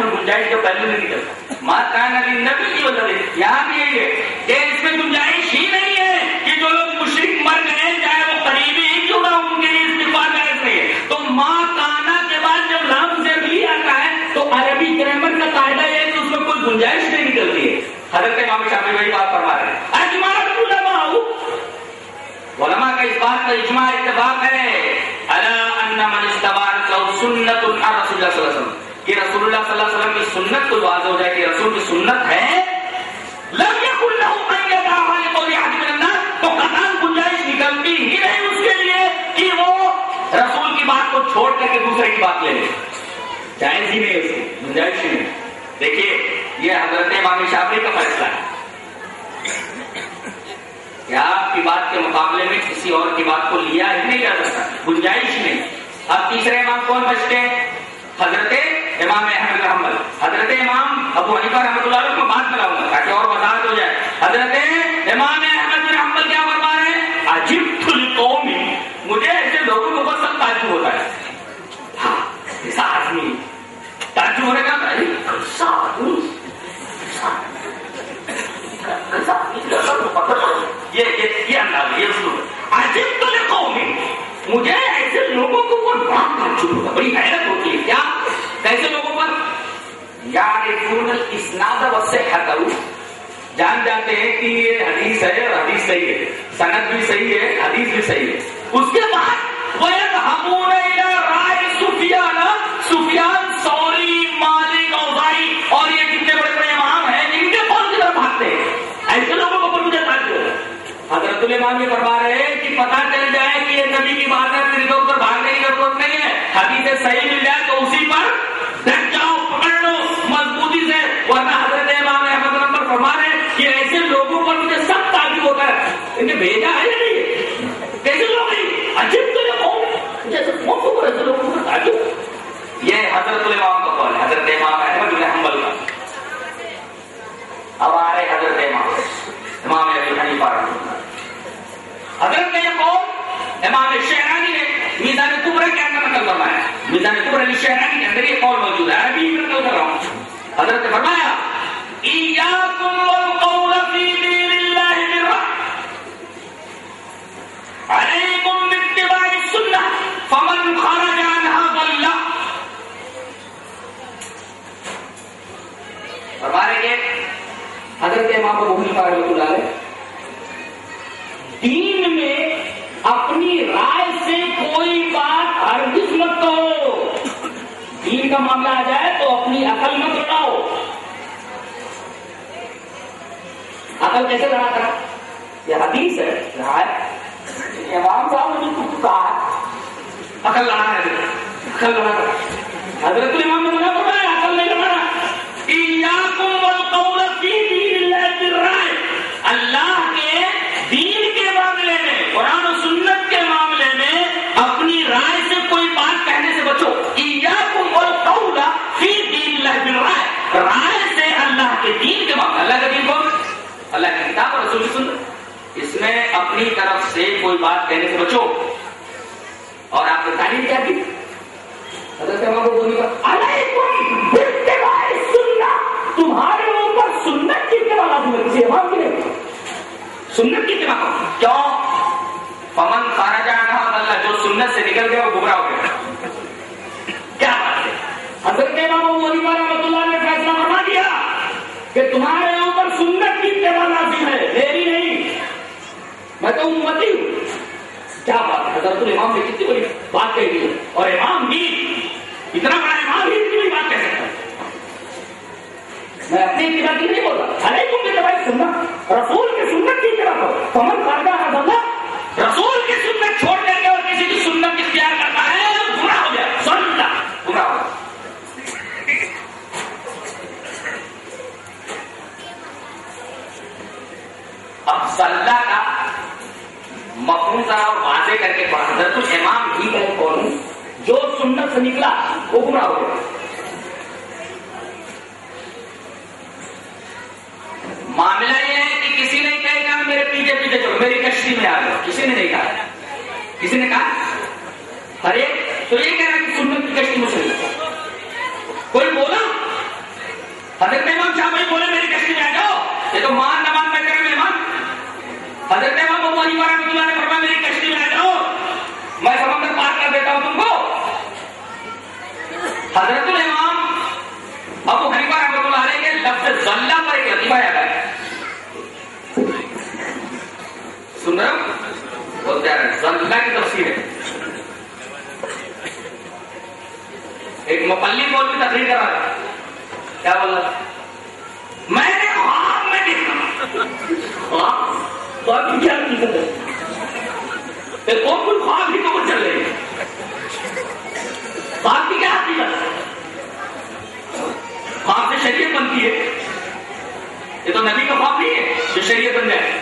میں گنجائش کے پہلو نہیں نکلتا ماں کھانا نبی کی وجہ سے یہاں بھی یہی ہے کہ اس میں گنجائش ہی نہیں ہے کہ جو لوگ مشرق مر گئے چاہے وہ قریبی ہی کیوں نہ ان کے لیے استفاد جائز نہیں ہے تو ماں کانا کے بعد جب لام سے بھی آتا ہے تو عربی گرامر کا قاعدہ یہ ہے کہ اس میں کوئی گنجائش نہیں نکلتی ہے حضرت امام شافعی وہی بات فرما رہے ہیں اجماع علماء علماء کا اس بات کا اجماع اتفاق ہے الا ان من استبانت له سنت عن رسول اللہ صلی اللہ علیہ وسلم کہ رسول اللہ صلی اللہ علیہ وسلم کی سنت کو واضح ہو جائے کہ رسول کی سنت ہے؟ لم يكن له ان احد من الناس، تو گنجائش نکلتی ہی نہیں اس کے لیے کہ وہ رسول کی بات کو چھوڑ کر کے دوسرے کی بات لے لے۔ جائز ہی نہیں اس کی، گنجائش ہی نہیں۔ دیکھیے، یہ حضرت امام شافعی کا فیصلہ ہے۔ کہ آپ کی بات کے مقابلے میں کسی اور کی بات کو لیا ہی نہیں جا سکتا، گنجائش نہیں۔ اب تیسرے امام کون بچتے ہیں؟ حضرت امام احمد حمل حضرت امام ابو علی رحمۃ اللہ علیہ کو بات کراؤں گا، تاکہ اور وضاحت ہو جائے۔ حضرت امام احمد بن کیا فرما رہے ہیں؟ عجیب القوم، مجھے ایسے لوگوں کو بہت سب تعجب ہوتا ہے۔ ہاں، ایسا آدمی، تعجب ہونے کا مطلب ایسا یہ یہ انداز یہ سنو عجیب القوم مجھے ایسے لوگوں کے اوپر بات بات چکی ہے بڑی حیرت ہوتی ہے کیا ایسے لوگوں پر یار اسناد و جان جاتے ہیں کہ یہ حدیث ہے اور حدیث صحیح ہے۔ سند بھی صحیح ہے، حدیث بھی صحیح ہے۔ اس کے بعد وہ ہمون رائے سفیان سفیان سوری مالک اوزائی اور یہ کتنے بڑے بڑے امام ہیں ان کے کون کی طرف بھاگتے ہیں۔ ایسے لوگوں کو مجھے حضرت الامام یہ فرما رہے ہیں کہ پتہ سنت سے نکل گیا وہ گمراہ ہو گیا کیا بات ہے؟ حضرت امام ابو حنیفہ رحمۃ اللہ نے فیصلہ فرما دیا کہ تمہارے اوپر سنت کی اتباع لازم ہے، میری نہیں۔ میں تو امتی ہوں۔ کیا بات ہے؟ حضرت الامام نے کتنی بڑی بات کہی ہے۔ اور امام بھی اتنا بڑا امام بھی اتنی بڑی بات کہہ سکتا میں اپنی اتباع کی نہیں بول رہا؟ علیکم کی اتباع سننا رسول کی سنت کی اتباع کرو۔ کمن خارجہ ہے رسول کی سنت چھوڑ دیں گے اور کسی کی سنت اختیار کرتا ہے وہ گمراہ ہو جائے سننا گمراہ ہو اب صلاح کا مفہوم ذرا اور واضح کر کے پڑھا حضرت الامام ہی کا ایک قول جو سنت سے نکلا، وہ گمراہ ہو گیا معاملہ یہ ہے کہ کسی نے کہا کہ میرے پیچھے پیچھے چلو، میری کشتی میں آ جاؤ کسی نے نہیں کہا۔ کسی نے کہا؟ ہر ایک، تو یہ کہہ رہا کہ سنت کی کشتی مجھ سے کوئی بولا؟ حضرت امام شاہ بھائی بولے، میری کشتی میں آ جاؤ۔ یہ تو مان نہ مان میں کرے مہمان حضرت امام ابو حنیفہ رحمۃ اللہ نے فرمایا، میری کشتی میں آ جاؤ۔ میں سمندر پار کر دیتا ہوں تم کو۔ حضرت الامام ابو حنیفہ رحمۃ اللہ علیہ کے لفظ ذلہ پر ایک لطیفہ یاد سن رہے ہو بولتے ہیں ذلہ کی تفسیر ہے۔ ایک مپلی بول کی تقریر کرا رہا کیا بول رہا میں نے خواب میں دیکھا۔ خواب؟ تو آپ کیا حقیقت ہے؟ ایک اور کوئی خواب ہی تو کچھ چل رہی ہے۔ خواب کی کیا حقیقت ہے؟ خواب سے شریعت بنتی ہے۔ یہ تو نبی کا خواب نہیں ہے جو شریعت بن جائے۔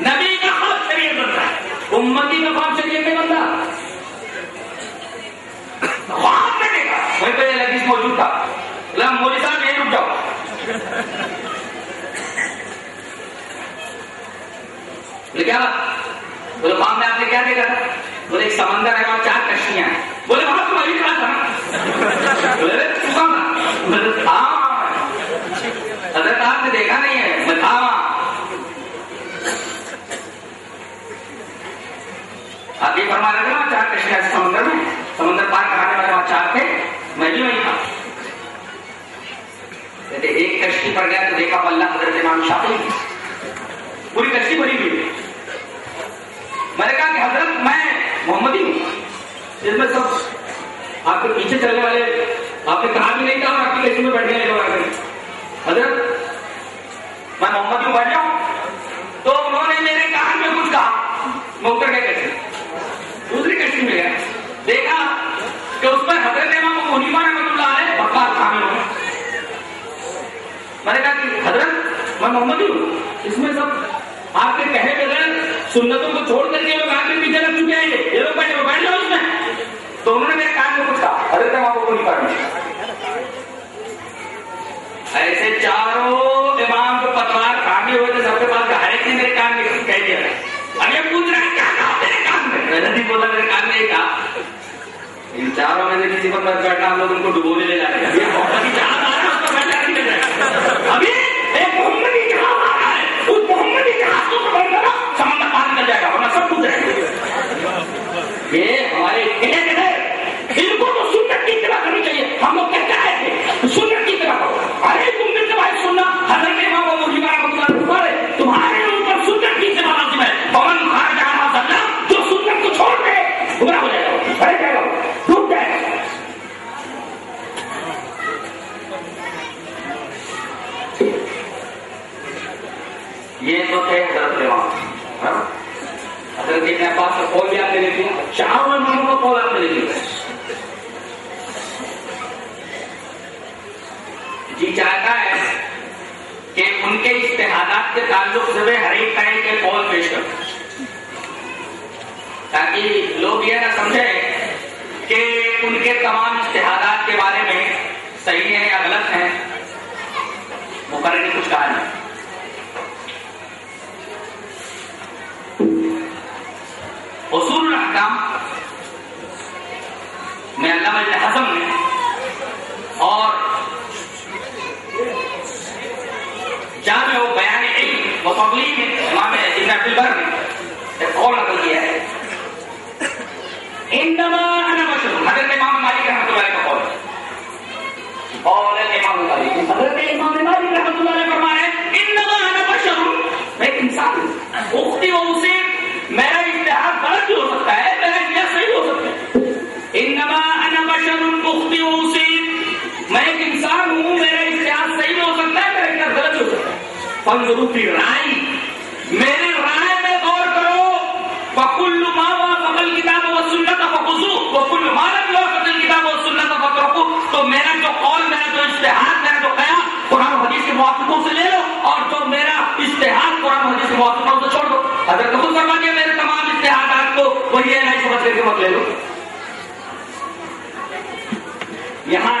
نبی کا خواب شریعت بنتا ہے امتی کا خواب شریعت نہیں بنتا خواب میں دیکھا وہیں پہ یہ موجود تھا۔ بولا مودی صاحب یہیں رک جاؤ۔ بولے، کیا بات؟ بولے، خواب میں آپ نے کیا دیکھا تھا؟ بولے، ایک سمندر ہے، وہاں چار کشتیاں ہیں۔ بولے، وہاں تم ابھی تھا نا؟ بولے تو کہاں تھا؟ بولے تھا حضرت آپ نے دیکھا نہیں ہے میں تھا وہاں آپ یہ فرما رہے نا چار کشتیاں سمندر میں، سمندر پار کرانے والے وہاں چار تھے، میں بھی وہیں تھا۔ کہتے ایک پر گیا تو دیکھا اللہ حضرت امام شافی پوری کشتی بھری ہوئی میں نے کہا کہ حضرت، میں محمدی ہوں۔ اس میں سب آپ کے پیچھے چلنے والے، آپ نے کہا بھی نہیں تھا اور آپ کی کشتی میں بیٹھنے والے حضرت، میں محمدی ہوں، بیٹھ جاؤں۔ تو انہوں نے میرے کہا میں کچھ کہا۔ میں اتر گیا کشتی۔ دوسری کشتی میں گیا۔ دیکھا کہ اس پر حضرت امام منیما رحمۃ اللہ علیہ بکار شامل ہوں میں نے کہا کہ حضرت، میں محمد ہوں۔ اس میں سب آپ کے کہے بغیر سنتوں کو چھوڑ کر کے لوگ آپ کے پیچھے لگ چکے ہیں یہ۔ لوگ بیٹھے بیٹھ جاؤ اس میں۔ تو انہوں نے میرے کان میں کچھ کہا حضرت امام کو نہیں ایسے چاروں امام کو پتوار کھانے ہوئے تھے سب کے پاس ہر ایک نے میرے کان میں کہہ دیا اب یہ پوچھ رہا ہے کیا کہا میرے کان میں میں نے نہیں بولا میرے کان کہا ان چاروں میں سے کسی پر مت بیٹھنا ہم لوگ ان کو ڈبونے لے جا رہے ہیں ابھی ایک آ رہا ہے اس کے ہاتھوں کو بند کرو سمندر پار جائے گا ورنہ سب کچھ رہے گا یہ ہمارے ان کو تو سنت کی اطلاع کرنی چاہیے ہم لوگ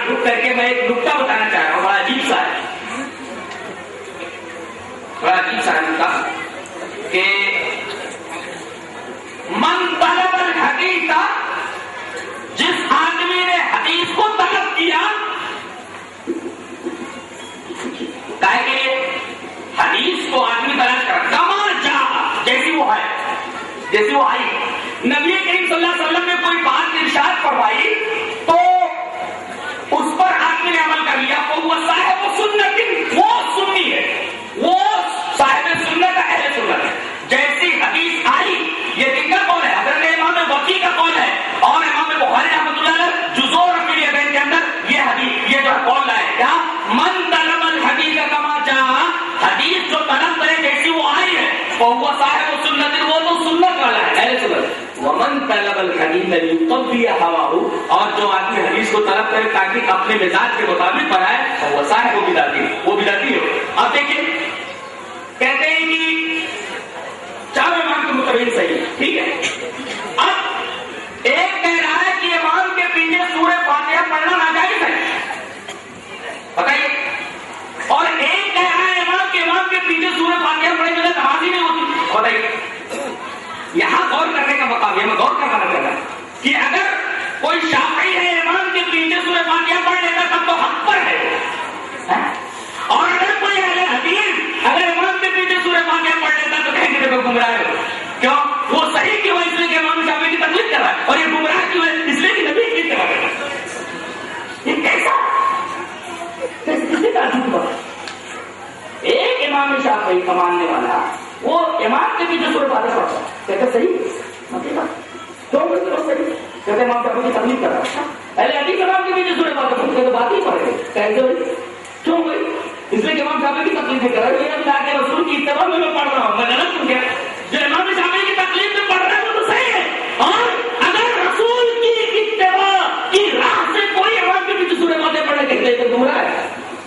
رک کر کے میں ایک نقطہ بتانا چاہ رہا ہوں بڑا عجیب سا ہے بڑا عجیب سا ہے نقطہ کہ من طلب الحدیث جس آدمی نے حدیث کو طلب کیا کہے کہ حدیث کو آدمی تلاش کر کما جا جیسی وہ ہے جیسی وہ آئی نبی کریم صلی اللہ علیہ وسلم نے کوئی بات ارشاد فرمائی تو اس پر آدمی نے عمل کر لیا تو وہ صاحب سنت وہ سنی ہے وہ صاحب سنت اہل سنت ہے جیسی حدیث آئی یہ دن کا کون ہے حضرت امام وقی کا کون ہے اور امام بخاری رحمۃ اللہ علیہ جزور رفیع بین کے اندر یہ حدیث یہ جو ہے کون لائے کیا؟ من طلب الحدیث کما جا حدیث جو طلب کرے جیسی وہ آئی ہے۔ تو وہ صاحب سنت وہ تو سنت والا ہے۔ اہل سنت۔ ومن طلب الحدیث یقضی هواه اور جو آدمی حدیث کو طلب کرے تاکہ اپنے مزاج کے مطابق پڑھائے وہ صاحب وہ بداتی وہ بداتی ہے۔ اب دیکھیں، کہتے ہیں کہ چاروں امام کے مطابق صحیح ہے ٹھیک ہے۔ اب ایک کہہ رہا ہے کہ امام کے پیچھے سورہ فاتحہ پڑھنا ناجائز ہے۔ بتائیے۔ اور ایک کہہ رہا ہے امام کے امام کے پیچھے سورج فاتحہ پڑے میرے نماز ہی نہیں ہوتی۔ بتائیے۔ یہاں غور کرنے کا مقام ہے میں غور کرنا چاہ رہا کہ اگر کوئی شافعی ہے امام کے پیچھے سورج فاتحہ پڑھ لیتا تب تو حق پر ہے۔ ہاں؟ اور اگر کوئی اہل حدیث اگر امام کے پیچھے سورج فاتحہ پڑھ لیتا تو کہیں گے گم رہا ہے۔ کیوں؟ وہ صحیح کی وجہ سے امام شافعی کی تکلیف کر رہا ہے۔ اور یہ گمراہ کی وجہ اس لیے کہ نبی کی طرح یہ کیسا ایک امام شافعی والا وہ امام کے بھی پڑتا کہتے صحیح؟ کیوں کہتے صحیح؟ کہتے امام شافعی کی کر رہا علی کے بھی پڑتا کہتے بات ہی پڑے کہتے ہوئی کیوں اس لیے امام شافعی کی کر رہا یہ اللہ کے رسول کی اتباع میں میں پڑھ رہا ہوں۔ میں غلط ہوں کیا؟ جو امام شافعی کی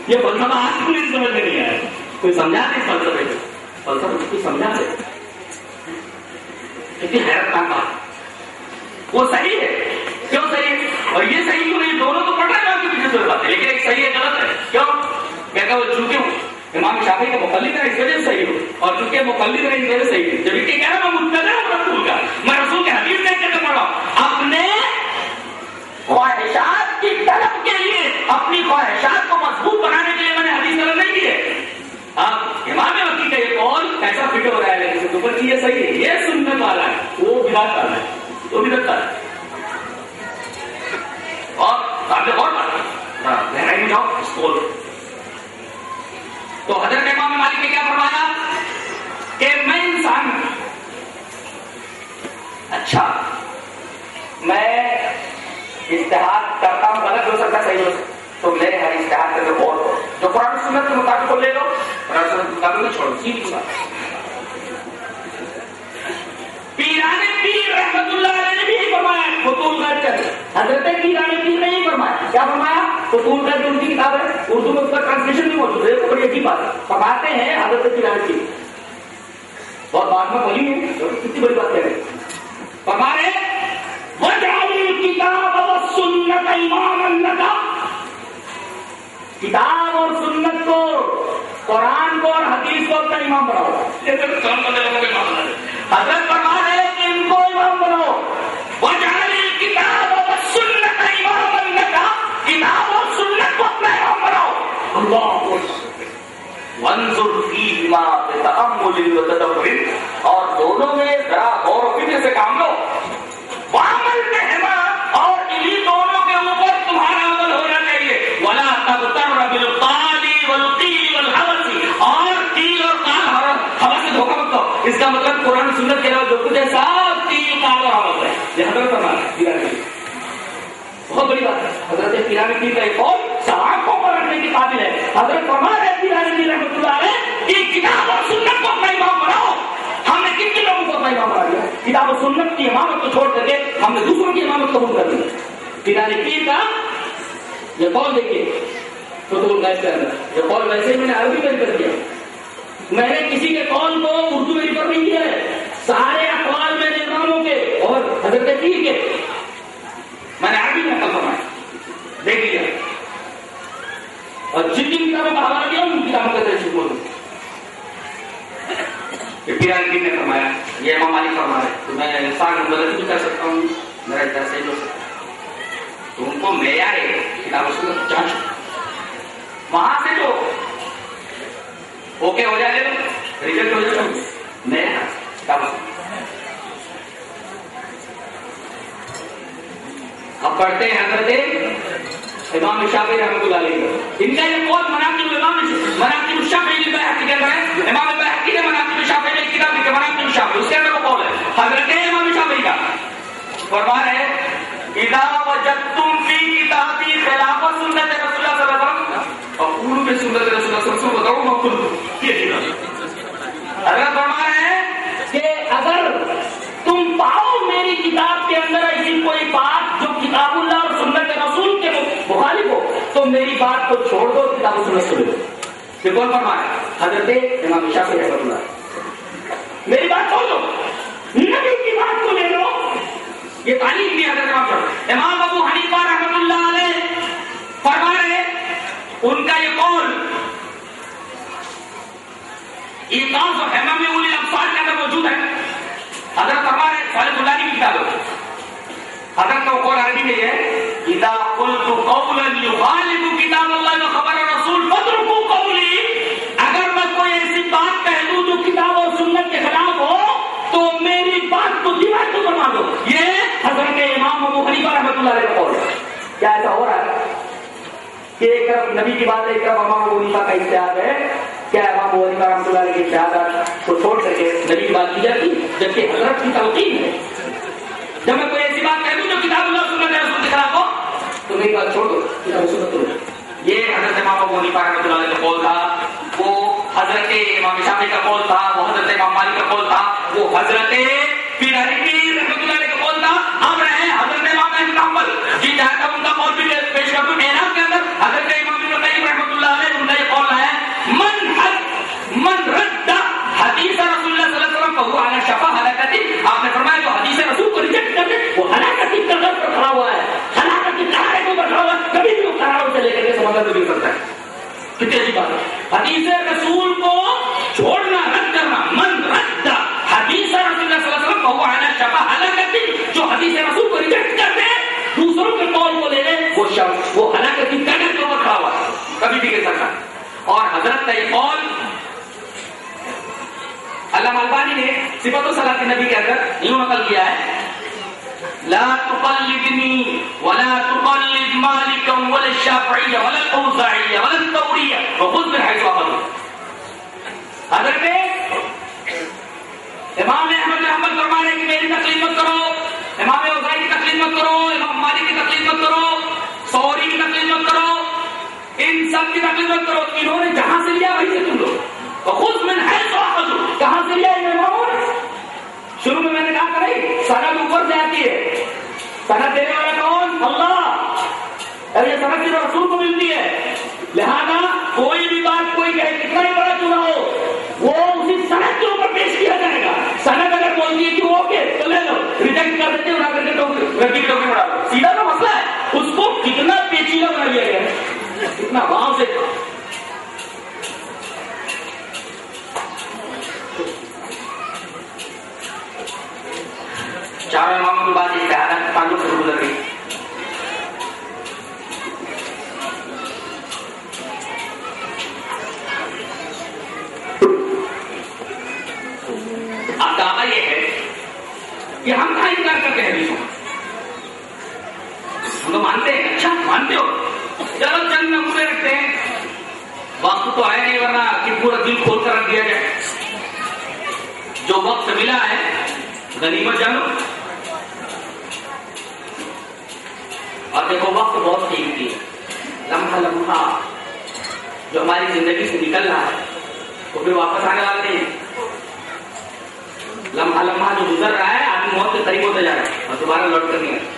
یہ فلسفہ آج کو نہیں سمجھ میں نہیں آیا کوئی سمجھا دے فلسفے کو فلسفہ کوئی سمجھا دے کتنی حیرت کا بات وہ صحیح ہے کیوں صحیح ہے اور یہ صحیح کیوں نہیں دونوں تو پڑھ رہے ہیں کے پیچھے سورہ فاتحہ لیکن ایک صحیح ہے غلط ہے کیوں کہتا وہ چونکہ ہوں امام شافی کا مقلد ہے اس وجہ سے صحیح ہو اور چونکہ مقلد ہے اس وجہ سے صحیح ہے جبکہ کہہ رہا میں مستقل ہوں رسول کا میں رسول کے حدیث دیکھ کر پڑھ رہا ہوں اپنے خواہشات کی طلب کے لیے اپنی خواہشات کو مضبوط بنانے کے لیے میں نے حدیث طلب نہیں کی ہے۔ اب امام وقت کا یہ قول ایسا فکر ہو رہا ہے، لیکن اوپر کی یہ صحیح ہے۔ یہ سننے والا ہے، وہ بدات والا ہے، وہ بدت والا ہے۔ اور آپ نے اور بات ہاں، گہرائی میں جاؤ، اس قول تو حضرت امام مالک نے کیا فرمایا؟ کہ میں انسان اچھا میں اشتہار کرتا ہوں، غلط ہو سکتا صحیح ہو سکتا تو میرے ہر اشتہار کے غور کرو جو قرآن سنت کے مطابق کو لے لو، قرآن سنت کے مطابق کو چھوڑو، سیدھی بات۔ پیران پیر رحمت اللہ علیہ نے بھی فرمایا فتول کا چل۔ حضرت پیران پیر نے ہی فرمایا۔ کیا فرمایا؟ فتول کا جو ان کی کتاب ہے، اردو میں اس کا ٹرانسلیشن نہیں موجود ہے بڑی عجیب بات ہے۔ فرماتے ہیں حضرت پیران پیر۔ بہت بات میں بولی ہوں کتنی بڑی بات کہہ رہے فرما رہے کتاب اور سنت ایمان لگا کتاب اور سنت کو قرآن کو اور حدیث کو اپنا امام بناؤ۔ حضرت فرما رہے کہ ان کو امام بناؤ۔ وجعل کتاب اور سنت امام لگا کتاب اور سنت کو اپنا امام بناؤ۔ اللہ منظر کی تأمل و تدبر۔ اور دونوں میں ذرا غور و فکر سے کام لو۔ مطلب سنت کے علاوہ جو کچھ ہے، سب قیل قال اور حوث ہے۔ یہ حضرت فرمایا بہت بڑی بات ہے۔ حضرت پیرانی پیر کا ایک اور سواب کو رکھنے کی قابل ہے۔ حضرت فرما رہے پیرانی پیر رحمۃ اللہ علیہ، کہ کتاب اور سنت کو اپنا امام بناؤ۔ ہم نے کن کن لوگوں کو اپنا امام بنا دیا؟ کتاب و سنت کی امامت کو چھوڑ کر کے ہم نے دوسروں کی امامت قبول کر دی پیرانی پیر کا یہ قول دیکھیے۔ فتح الغیب کے اندر۔ یہ قول ویسے ہی میں نے عربی میں کر دیا میں نے کسی کے قول کو اردو میں ریفر نہیں کیا ہے۔ سارے اقوال میں نے اماموں کے اور حضرت پیر کے۔ میں نے عربی میں کل فرمایا دیکھ لیا۔ اور جن جن کتابوں کا حوالہ دیا ان کتابوں کا طریقے بولوں پیران نے فرمایا، یہ امام مالک فرما رہے تو میں انسان غلط بھی کر سکتا ہوں، میرا ادھر صحیح ہو سکتا تو ان کو معیار ہے کتاب اس کو جانچ۔ وہاں سے جو اوکے ہو جائے تو ہو جائے۔ معیار کتاب اب پڑھتے ہیں حضرت امام شافعی رحمۃ اللہ علیہ ان کا یہ قول مناقب امام مناقب الشافعی کی بحث کر رہا ہے امام بحثی نے مناقب الشافعی نے کتاب لکھی مناقب الشافعی اس کے اندر وہ قول ہے حضرت امام شافعی کا فرما رہے اذا وجدتم في كتابي بات کو چھوڑ دو کتاب و سنت سن یہ کون فرمایا حضرت امام شافعی رحمۃ اللہ۔ میری بات چھوڑ دو نبی کی بات کو لے لو۔ یہ تعلیم بھی حضرت امام پر۔ امام ابو حنیفہ رحمۃ اللہ علیہ فرما رہے ان کا یہ قول، یہ کون سا ہیما میں انہیں افسار کے اندر موجود ہے۔ حضرت فرما رہے صالح اللہ کی کتاب حضرت کا قول عربی میں ہے، اذا قلت قولا يخالف كتاب الله وخبر الرسول فاتركوا قولي. اگر میں کوئی ایسی بات کہہ دوں جو کتاب اور سنت کے خلاف ہو، تو میری بات کو دیوار کو فرما دو یہ حضرت امام ابو حنیفہ رحمۃ اللہ علیہ کا قول ہے۔ کیا ایسا ہو رہا ہے؟ کہ ایک طرف نبی کی بات ہے، ایک طرف امام ابو حنیفہ کا اتحاد ہے۔ کیا امام ابو حنیفہ رحمۃ اللہ علیہ کی شہادت کو چھوڑ کر کے نبی کی بات کی جاتی؟ جبکہ حضرت کی تلقین ہے۔ جب میں کوئی ایسی بات کہہ دوں جو کتاب اللہ سنت ہے رسول کے خلاف ہو تو میری بات چھوڑ دو، کتاب سنت تو یہ حضرت امام ابو حنیفہ رحمۃ اللہ علیہ کا قول تھا، وہ حضرت امام شافعی کا قول تھا، وہ حضرت امام مالک کا قول تھا، وہ حضرت پیر علی پیر رحمۃ اللہ علیہ کا قول تھا۔ ہم رہے ہیں حضرت امام احمد حنبل۔ جی چاہتا ہوں ان کا قول بھی پیش کر دوں اعلان کے اندر حضرت امام ابن قیم رحمۃ اللہ علیہ ان کا یہ قول ہے، من حد، من رد حدیث رسول اللہ صلی اللہ علیہ وسلم فهو على شفا ہلاکتی آپ نے فرمایا جو حدیث رسول کو ریجیکٹ کر دے وہ ہلاکتی پر کھڑا ہوا ہے ہلاکتی کنارے کے اوپر کھڑا ہوا ہے کبھی بھی وہ کناروں سے لے کر کے سمندر میں گر سکتا ہے کتنی اچھی بات ہے حدیث رسول کو چھوڑنا رد کرنا من رد حدیث رسول اللہ صلی اللہ علیہ وسلم فهو على شفا ہلاکتی جو حدیث رسول کو ریجیکٹ کر دے دوسروں کے قول کو لے لے وہ شب وہ ہلاکتی قدر کے اوپر کھڑا ہوا ہے کبھی بھی گر سکتا ہے اور حضرت کا یہ قول علامہ البانی نے صفت و صلاح نبی کے اندر یوں نقل کیا ہے لا تقلدني ولا تقلد مالكا ولا الشافعية ولا الأوزاعية ولا الثورية. وخذ من حيث أخذوا حضرت امام احمد بن حنبل فرما رہے کہ میری تقلید مت کرو امام اوزاعی کی تقلید مت کرو امام مالک کی تقلید مت کرو سوری کی تقلید مت کرو ان سب کی تقلید مت کرو انہوں نے جہاں سے لیا وہیں سے تم لو خود میں ہے کہاں سے لیا شروع میں میں نے کہا کہ نہیں سند اوپر سے آتی ہے۔ سند دینے والا کون؟ اللہ۔ اور یہ سند صرف رسول کو ملتی ہے۔ لہذا کوئی بھی بات کوئی کہے کتنا ہی بڑا چنا ہو، وہ اسی سند کے اوپر پیش کیا جائے گا۔ سند اگر بولتی ہے کہ اوکے، تو لے لو ریجیکٹ کر دیتے اڑا کر کے رکھی کی ٹوکری بڑھا سیدھا تو مسئلہ ہے۔ اس کو کتنا پیچیدہ بنا دیا گیا ہے۔ کتنا وہاں سے چاروں اماموں کی بات یہ حالات پانچوں سے گزر گئی اب دعویٰ یہ ہے کہ ہم کہاں انکار کرتے ہیں حدیثوں ہم تو مانتے ہیں اچھا مانتے ہو چلو چند نمونے رکھتے ہیں وقت تو آئے نہیں ورنہ کہ پورا دل کھول کر رکھ دیا جائے جو وقت ملا ہے غنیمت جانو اور دیکھو وقت بہت قیمتی ہے لمحہ لمحہ جو ہماری زندگی سے نکل رہا ہے، وہ پھر واپس آنے والے ہیں۔ لمحہ لمحہ جو گزر رہا ہے، آدمی موت کے قریب ہوتے جا رہا ہے اور دوبارہ لوٹ کر نہیں آئے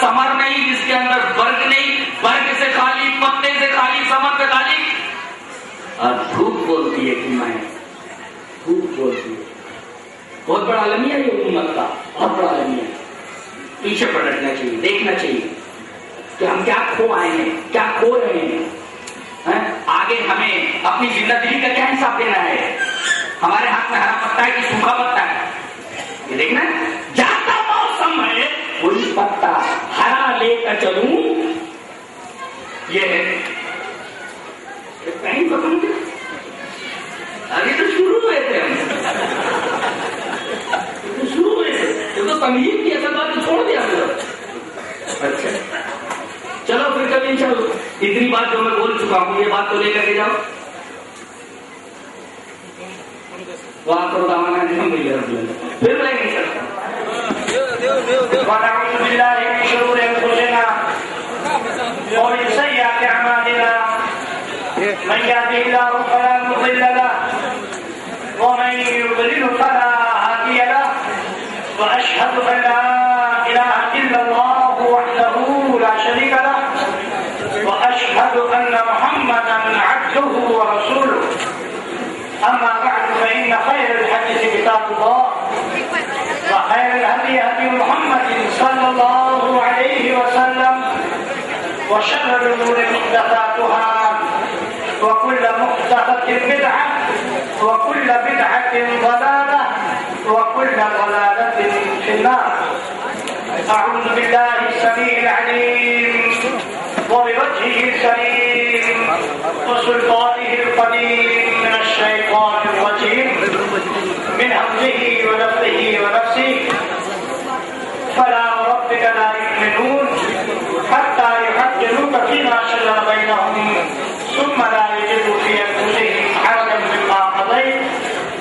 سمر نہیں، جس کے اندر برگ نہیں، برگ سے خالی، پتے سے خالی، سمر سے خالی۔ اور دھوپ بولتی ہے کہ میں، دھوپ بولتی ہے۔ بہت بڑا المیہ ہے یہ امت کا، بہت بڑا المیہ پیچھے پلٹنا چاہیے، دیکھنا چاہیے کہ ہم کیا کھو آئے ہیں، کیا کھو رہے ہیں۔ ہاں؟ آگے ہمیں اپنی زندگی کا کیا حساب دینا ہے؟ ہمارے ہاتھ میں ہرا پتا ہے کہ سوکھا پتا ہے۔ یہ دیکھنا جاتا موسم ہے، وہی پتا ہرا لے کر چلوں۔ یہ ہے۔ کہیں ختم ابھی تو شروع ہوئے تھے ہم۔ شروع ہوئے تھے۔ تو تمہید کی اصل بات چھوڑ دیا ہم لوگ اچھا۔ چلو پھر کبھی چلو اتنی بات جو میں بول چکا ہوں، یہ بات تو لے کر کے جاؤ۔ وہاں کرو دامانا نہیں مل گیا پھر میں نہیں سکتا ونعوذ بالله من شرور أنفسنا ومن سيئات أعمالنا. من يهده الله فلا مضل له ومن يضلل فلا هادي له واشهد ان لا اله الا الله وحده لا شريك له واشهد ان محمدا عبده ورسوله اما بعد فان خير الحديث كتاب الله وخير الهدي هدي محمد صلى الله عليه وسلم وشر الأمور محدثاتها وكل محدثة بدعة وكل بدعة ضلالة وكل ضلالة في النار. أعوذ بالله السميع العليم وبوجهه الكريم وسلطانه القديم.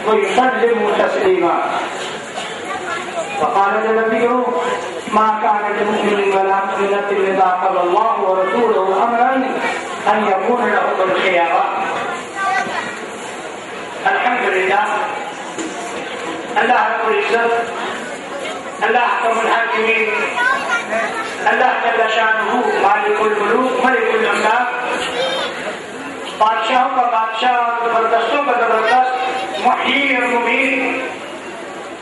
ويسلموا تسليما. وقال النبي ما كان لمؤمن ولا مؤمنة إذا قضى الله ورسوله أمرا أن يكون لهم الخيار. الحمد لله. الله رب العزة الله أحكم الحاكمين الله جل شأنه مالك الملوك ملك الأملاك کا بادشاہ اور زبردستوں کا زبردست محیی اور مبین۔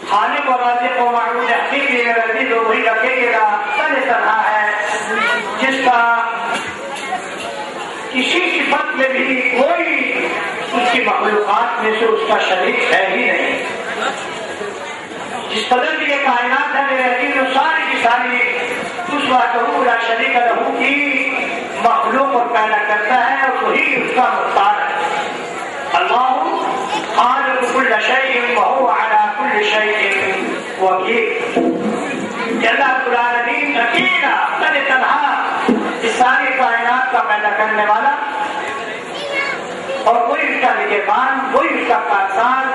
خالق و رازق و معبود حقیقی رزیز و وہی اکیلا سر طرح ہے۔ جس کا کسی صفت میں بھی کوئی اس کی مخلوقات میں سے اس کا شریک ہے ہی نہیں۔ جس قدر کی یہ کائنات ہے، میرے عزیز و ساری کی ساری اس واقعہ شریک رہو کی مخلوق اور پیدا کرتا ہے، اور وہی اس کا مختار ہے۔ اللہ كل شيء وهو على كل شيء وكيل. اللہ العالمین اکیلا تن تنہا اس ساری کائنات کا پیدا کرنے والا. اور کوئی اس کا نگہبان کوئی اس کا کارسان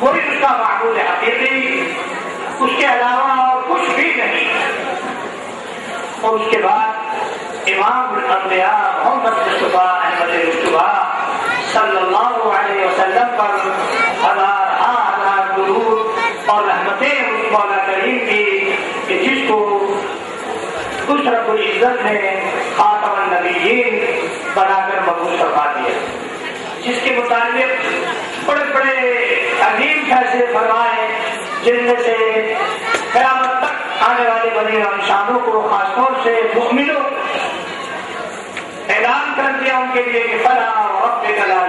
کوئی اس کا معبود حقیقی. اس کے علاوہ اور کچھ بھی نہیں. اور اس کے بعد امام الانبیاء محمد مصطفیٰ اس رب العزت نے خاتم النبیین بنا کر مقبول کروا دیا۔ جس کے متعلق بڑے بڑے عظیم فیصلے فرمائے جن میں سے قیامت تک آنے والے بنے انسانوں کو، خاص طور سے مؤمنوں اعلان کر دیا ان کے لیے کہ فلا رب کلا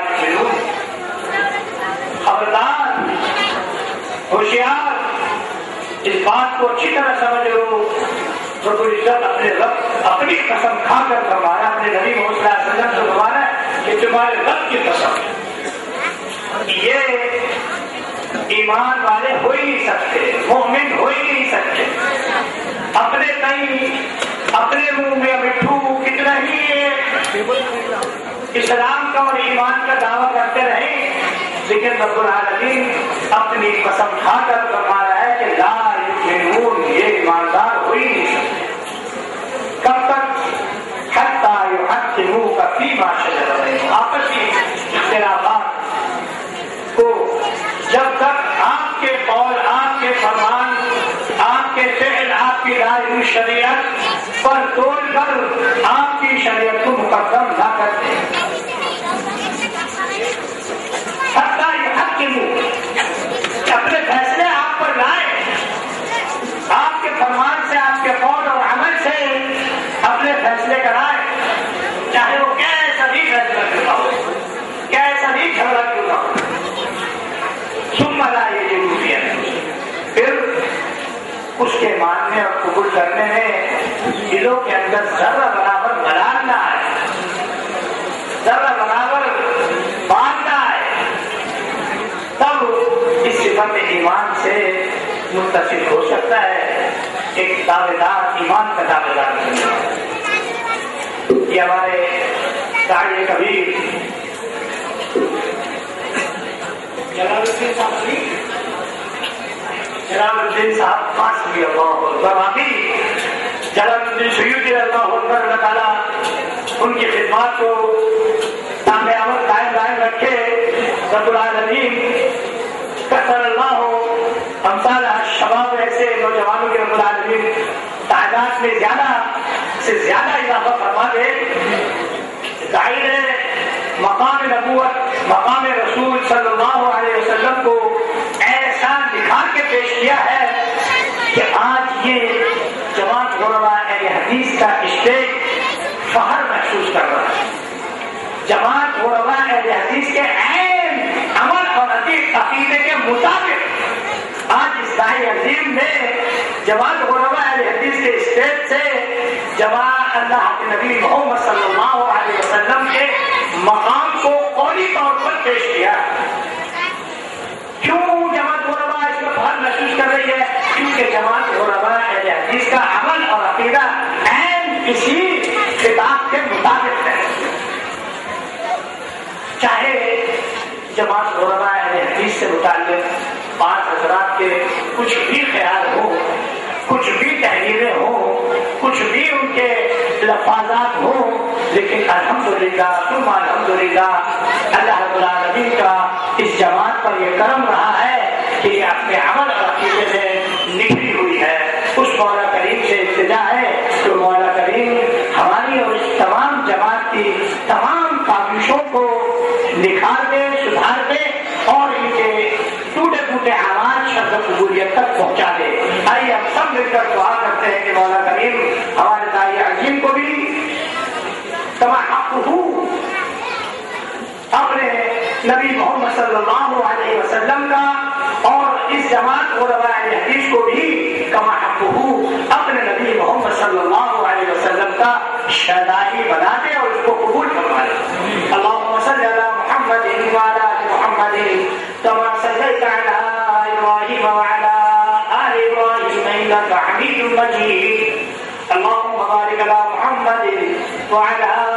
خبردار، ہوشیار، اس بات کو اچھی طرح سمجھ لو رب العزت اپنے رب اپنی قسم کھا کر فرمایا اپنے نبی محمد صلی اللہ علیہ وسلم سے فرمانا ہے کہ تمہارے رب کی قسم یہ ایمان والے ہو ہی نہیں سکتے، مومن ہو ہی نہیں سکتے۔ اپنے کہیں اپنے منہ میں مٹھو کتنا ہی اسلام کا اور ایمان کا دعویٰ کرتے رہے لیکن رب العالمین اپنی قسم کھا کر فرما رہا ہے کہ لا یہ ایماندار ہو ہی نہیں سکتے کب تک حتی یحکمو کا فیما شجر رہے آپسی اختلافات کو جب تک آپ کے قول آپ کے فرمان آپ کے فعل آپ کی رائے شریعت پر توڑ کر آپ کی شریعت کو مقدم نہ کرتے حتی یحکمو اپنے فیصلے آپ پر اس کے ماننے اور قبول کرنے میں دلوں کے اندر ذرہ برابر ملال نہ آئے ذرہ برابر بات نہ آئے تب اس صفت ایمان سے منتصف ہو سکتا ہے۔ ایک دعوے دار ایمان کا دعوے دار یہ ہمارے داڑی کبھی جلال الدین صاحب جلال الدین صاحب بھی اللہ اکبر جلال الدین اللہ اکبر، اللہ تعالیٰ ان کی خدمات کو تانبے عمل قائم قائم رکھے۔ رب العالمین کثر اللہ ہو، ہم سال شباب ایسے نوجوانوں کے رب العالمین، تعداد میں زیادہ سے زیادہ اضافہ فرما دے۔ ظاہر ہے، مقام نبوت مقام رسول صلی اللہ علیہ وسلم کو ایسا دکھا کے پیش کیا ہے کہ آج یہ جماعت ہو رہا ہے یہ حدیث کا اسٹیج فہر محسوس کر رہا ہے جماعت ہو رہا ہے یہ حدیث کے عین عمل اور عقیدے کے مطابق۔ آج اس دائی عظیم میں جماعت ہو رہا حدیث کے اسٹیج سے جماعت اللہ کے نبی محمد صلی اللہ علیہ وسلم کے مقام کو قولی طور پر پیش کیا۔ کیوں جماعت ہو اس کا بہت محسوس کر رہی ہے؟ کیونکہ جماعت ہو رہا ہے جس کا عمل اور عقیدہ اہم کسی کتاب کے مطابق ہے۔ چاہے جماعت ہو سے متعلق پانچ حضرات کے کچھ بھی خیال ہو، کچھ بھی تحریریں ہوں کچھ بھی ان کے لفاظات ہوں لیکن الحمدللہ تم الحمدللہ، اللہ رب العالمین کا اس جماعت پر یہ کرم رہا ہے کہ یہ اپنے عمل اور عقیدے سے نبی محمد صلی اللہ علیہ وسلم کا اور اس جماعت کو روایت حدیث کو بھی کما حق اپنے نبی محمد صلی اللہ علیہ وسلم کا شہدائی بنا دے اور اس کو قبول کروا دے اللہ صلی اللہ محمد وعلى محمد كما صليت على ابراهيم وعلى ال ابراهيم انك حميد مجيد اللهم بارك على محمد وعلى ال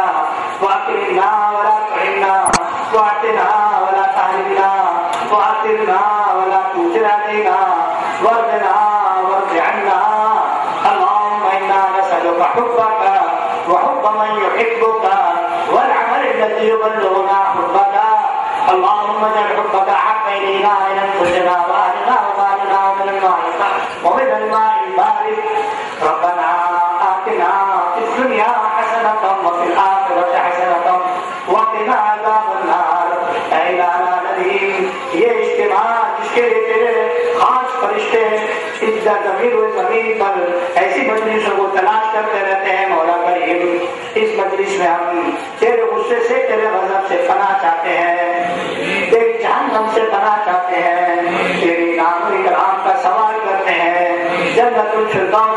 تنقصنا واكرمنا ولا ولا ولا علينا وارضنا وارض عنا اللهم انا نسالك حبك وحب من يحبك والعمل الذي يبلغنا حبك اللهم اجعل حبك الينا انفسنا واهلنا ومالنا ومن الماء ومن الماء البارد ربنا زمین پر ایسی مجلسوں کو تلاش کرتے رہتے ہیں مولا کریم۔ اس مجلس میں ہم تیرے غصے سے، تیرے غضب سے پناہ چاہتے ہیں۔ تیری جان ہم سے پناہ چاہتے ہیں۔ تیری نام اکرام کا سوال کرتے ہیں۔ جنت الفردوس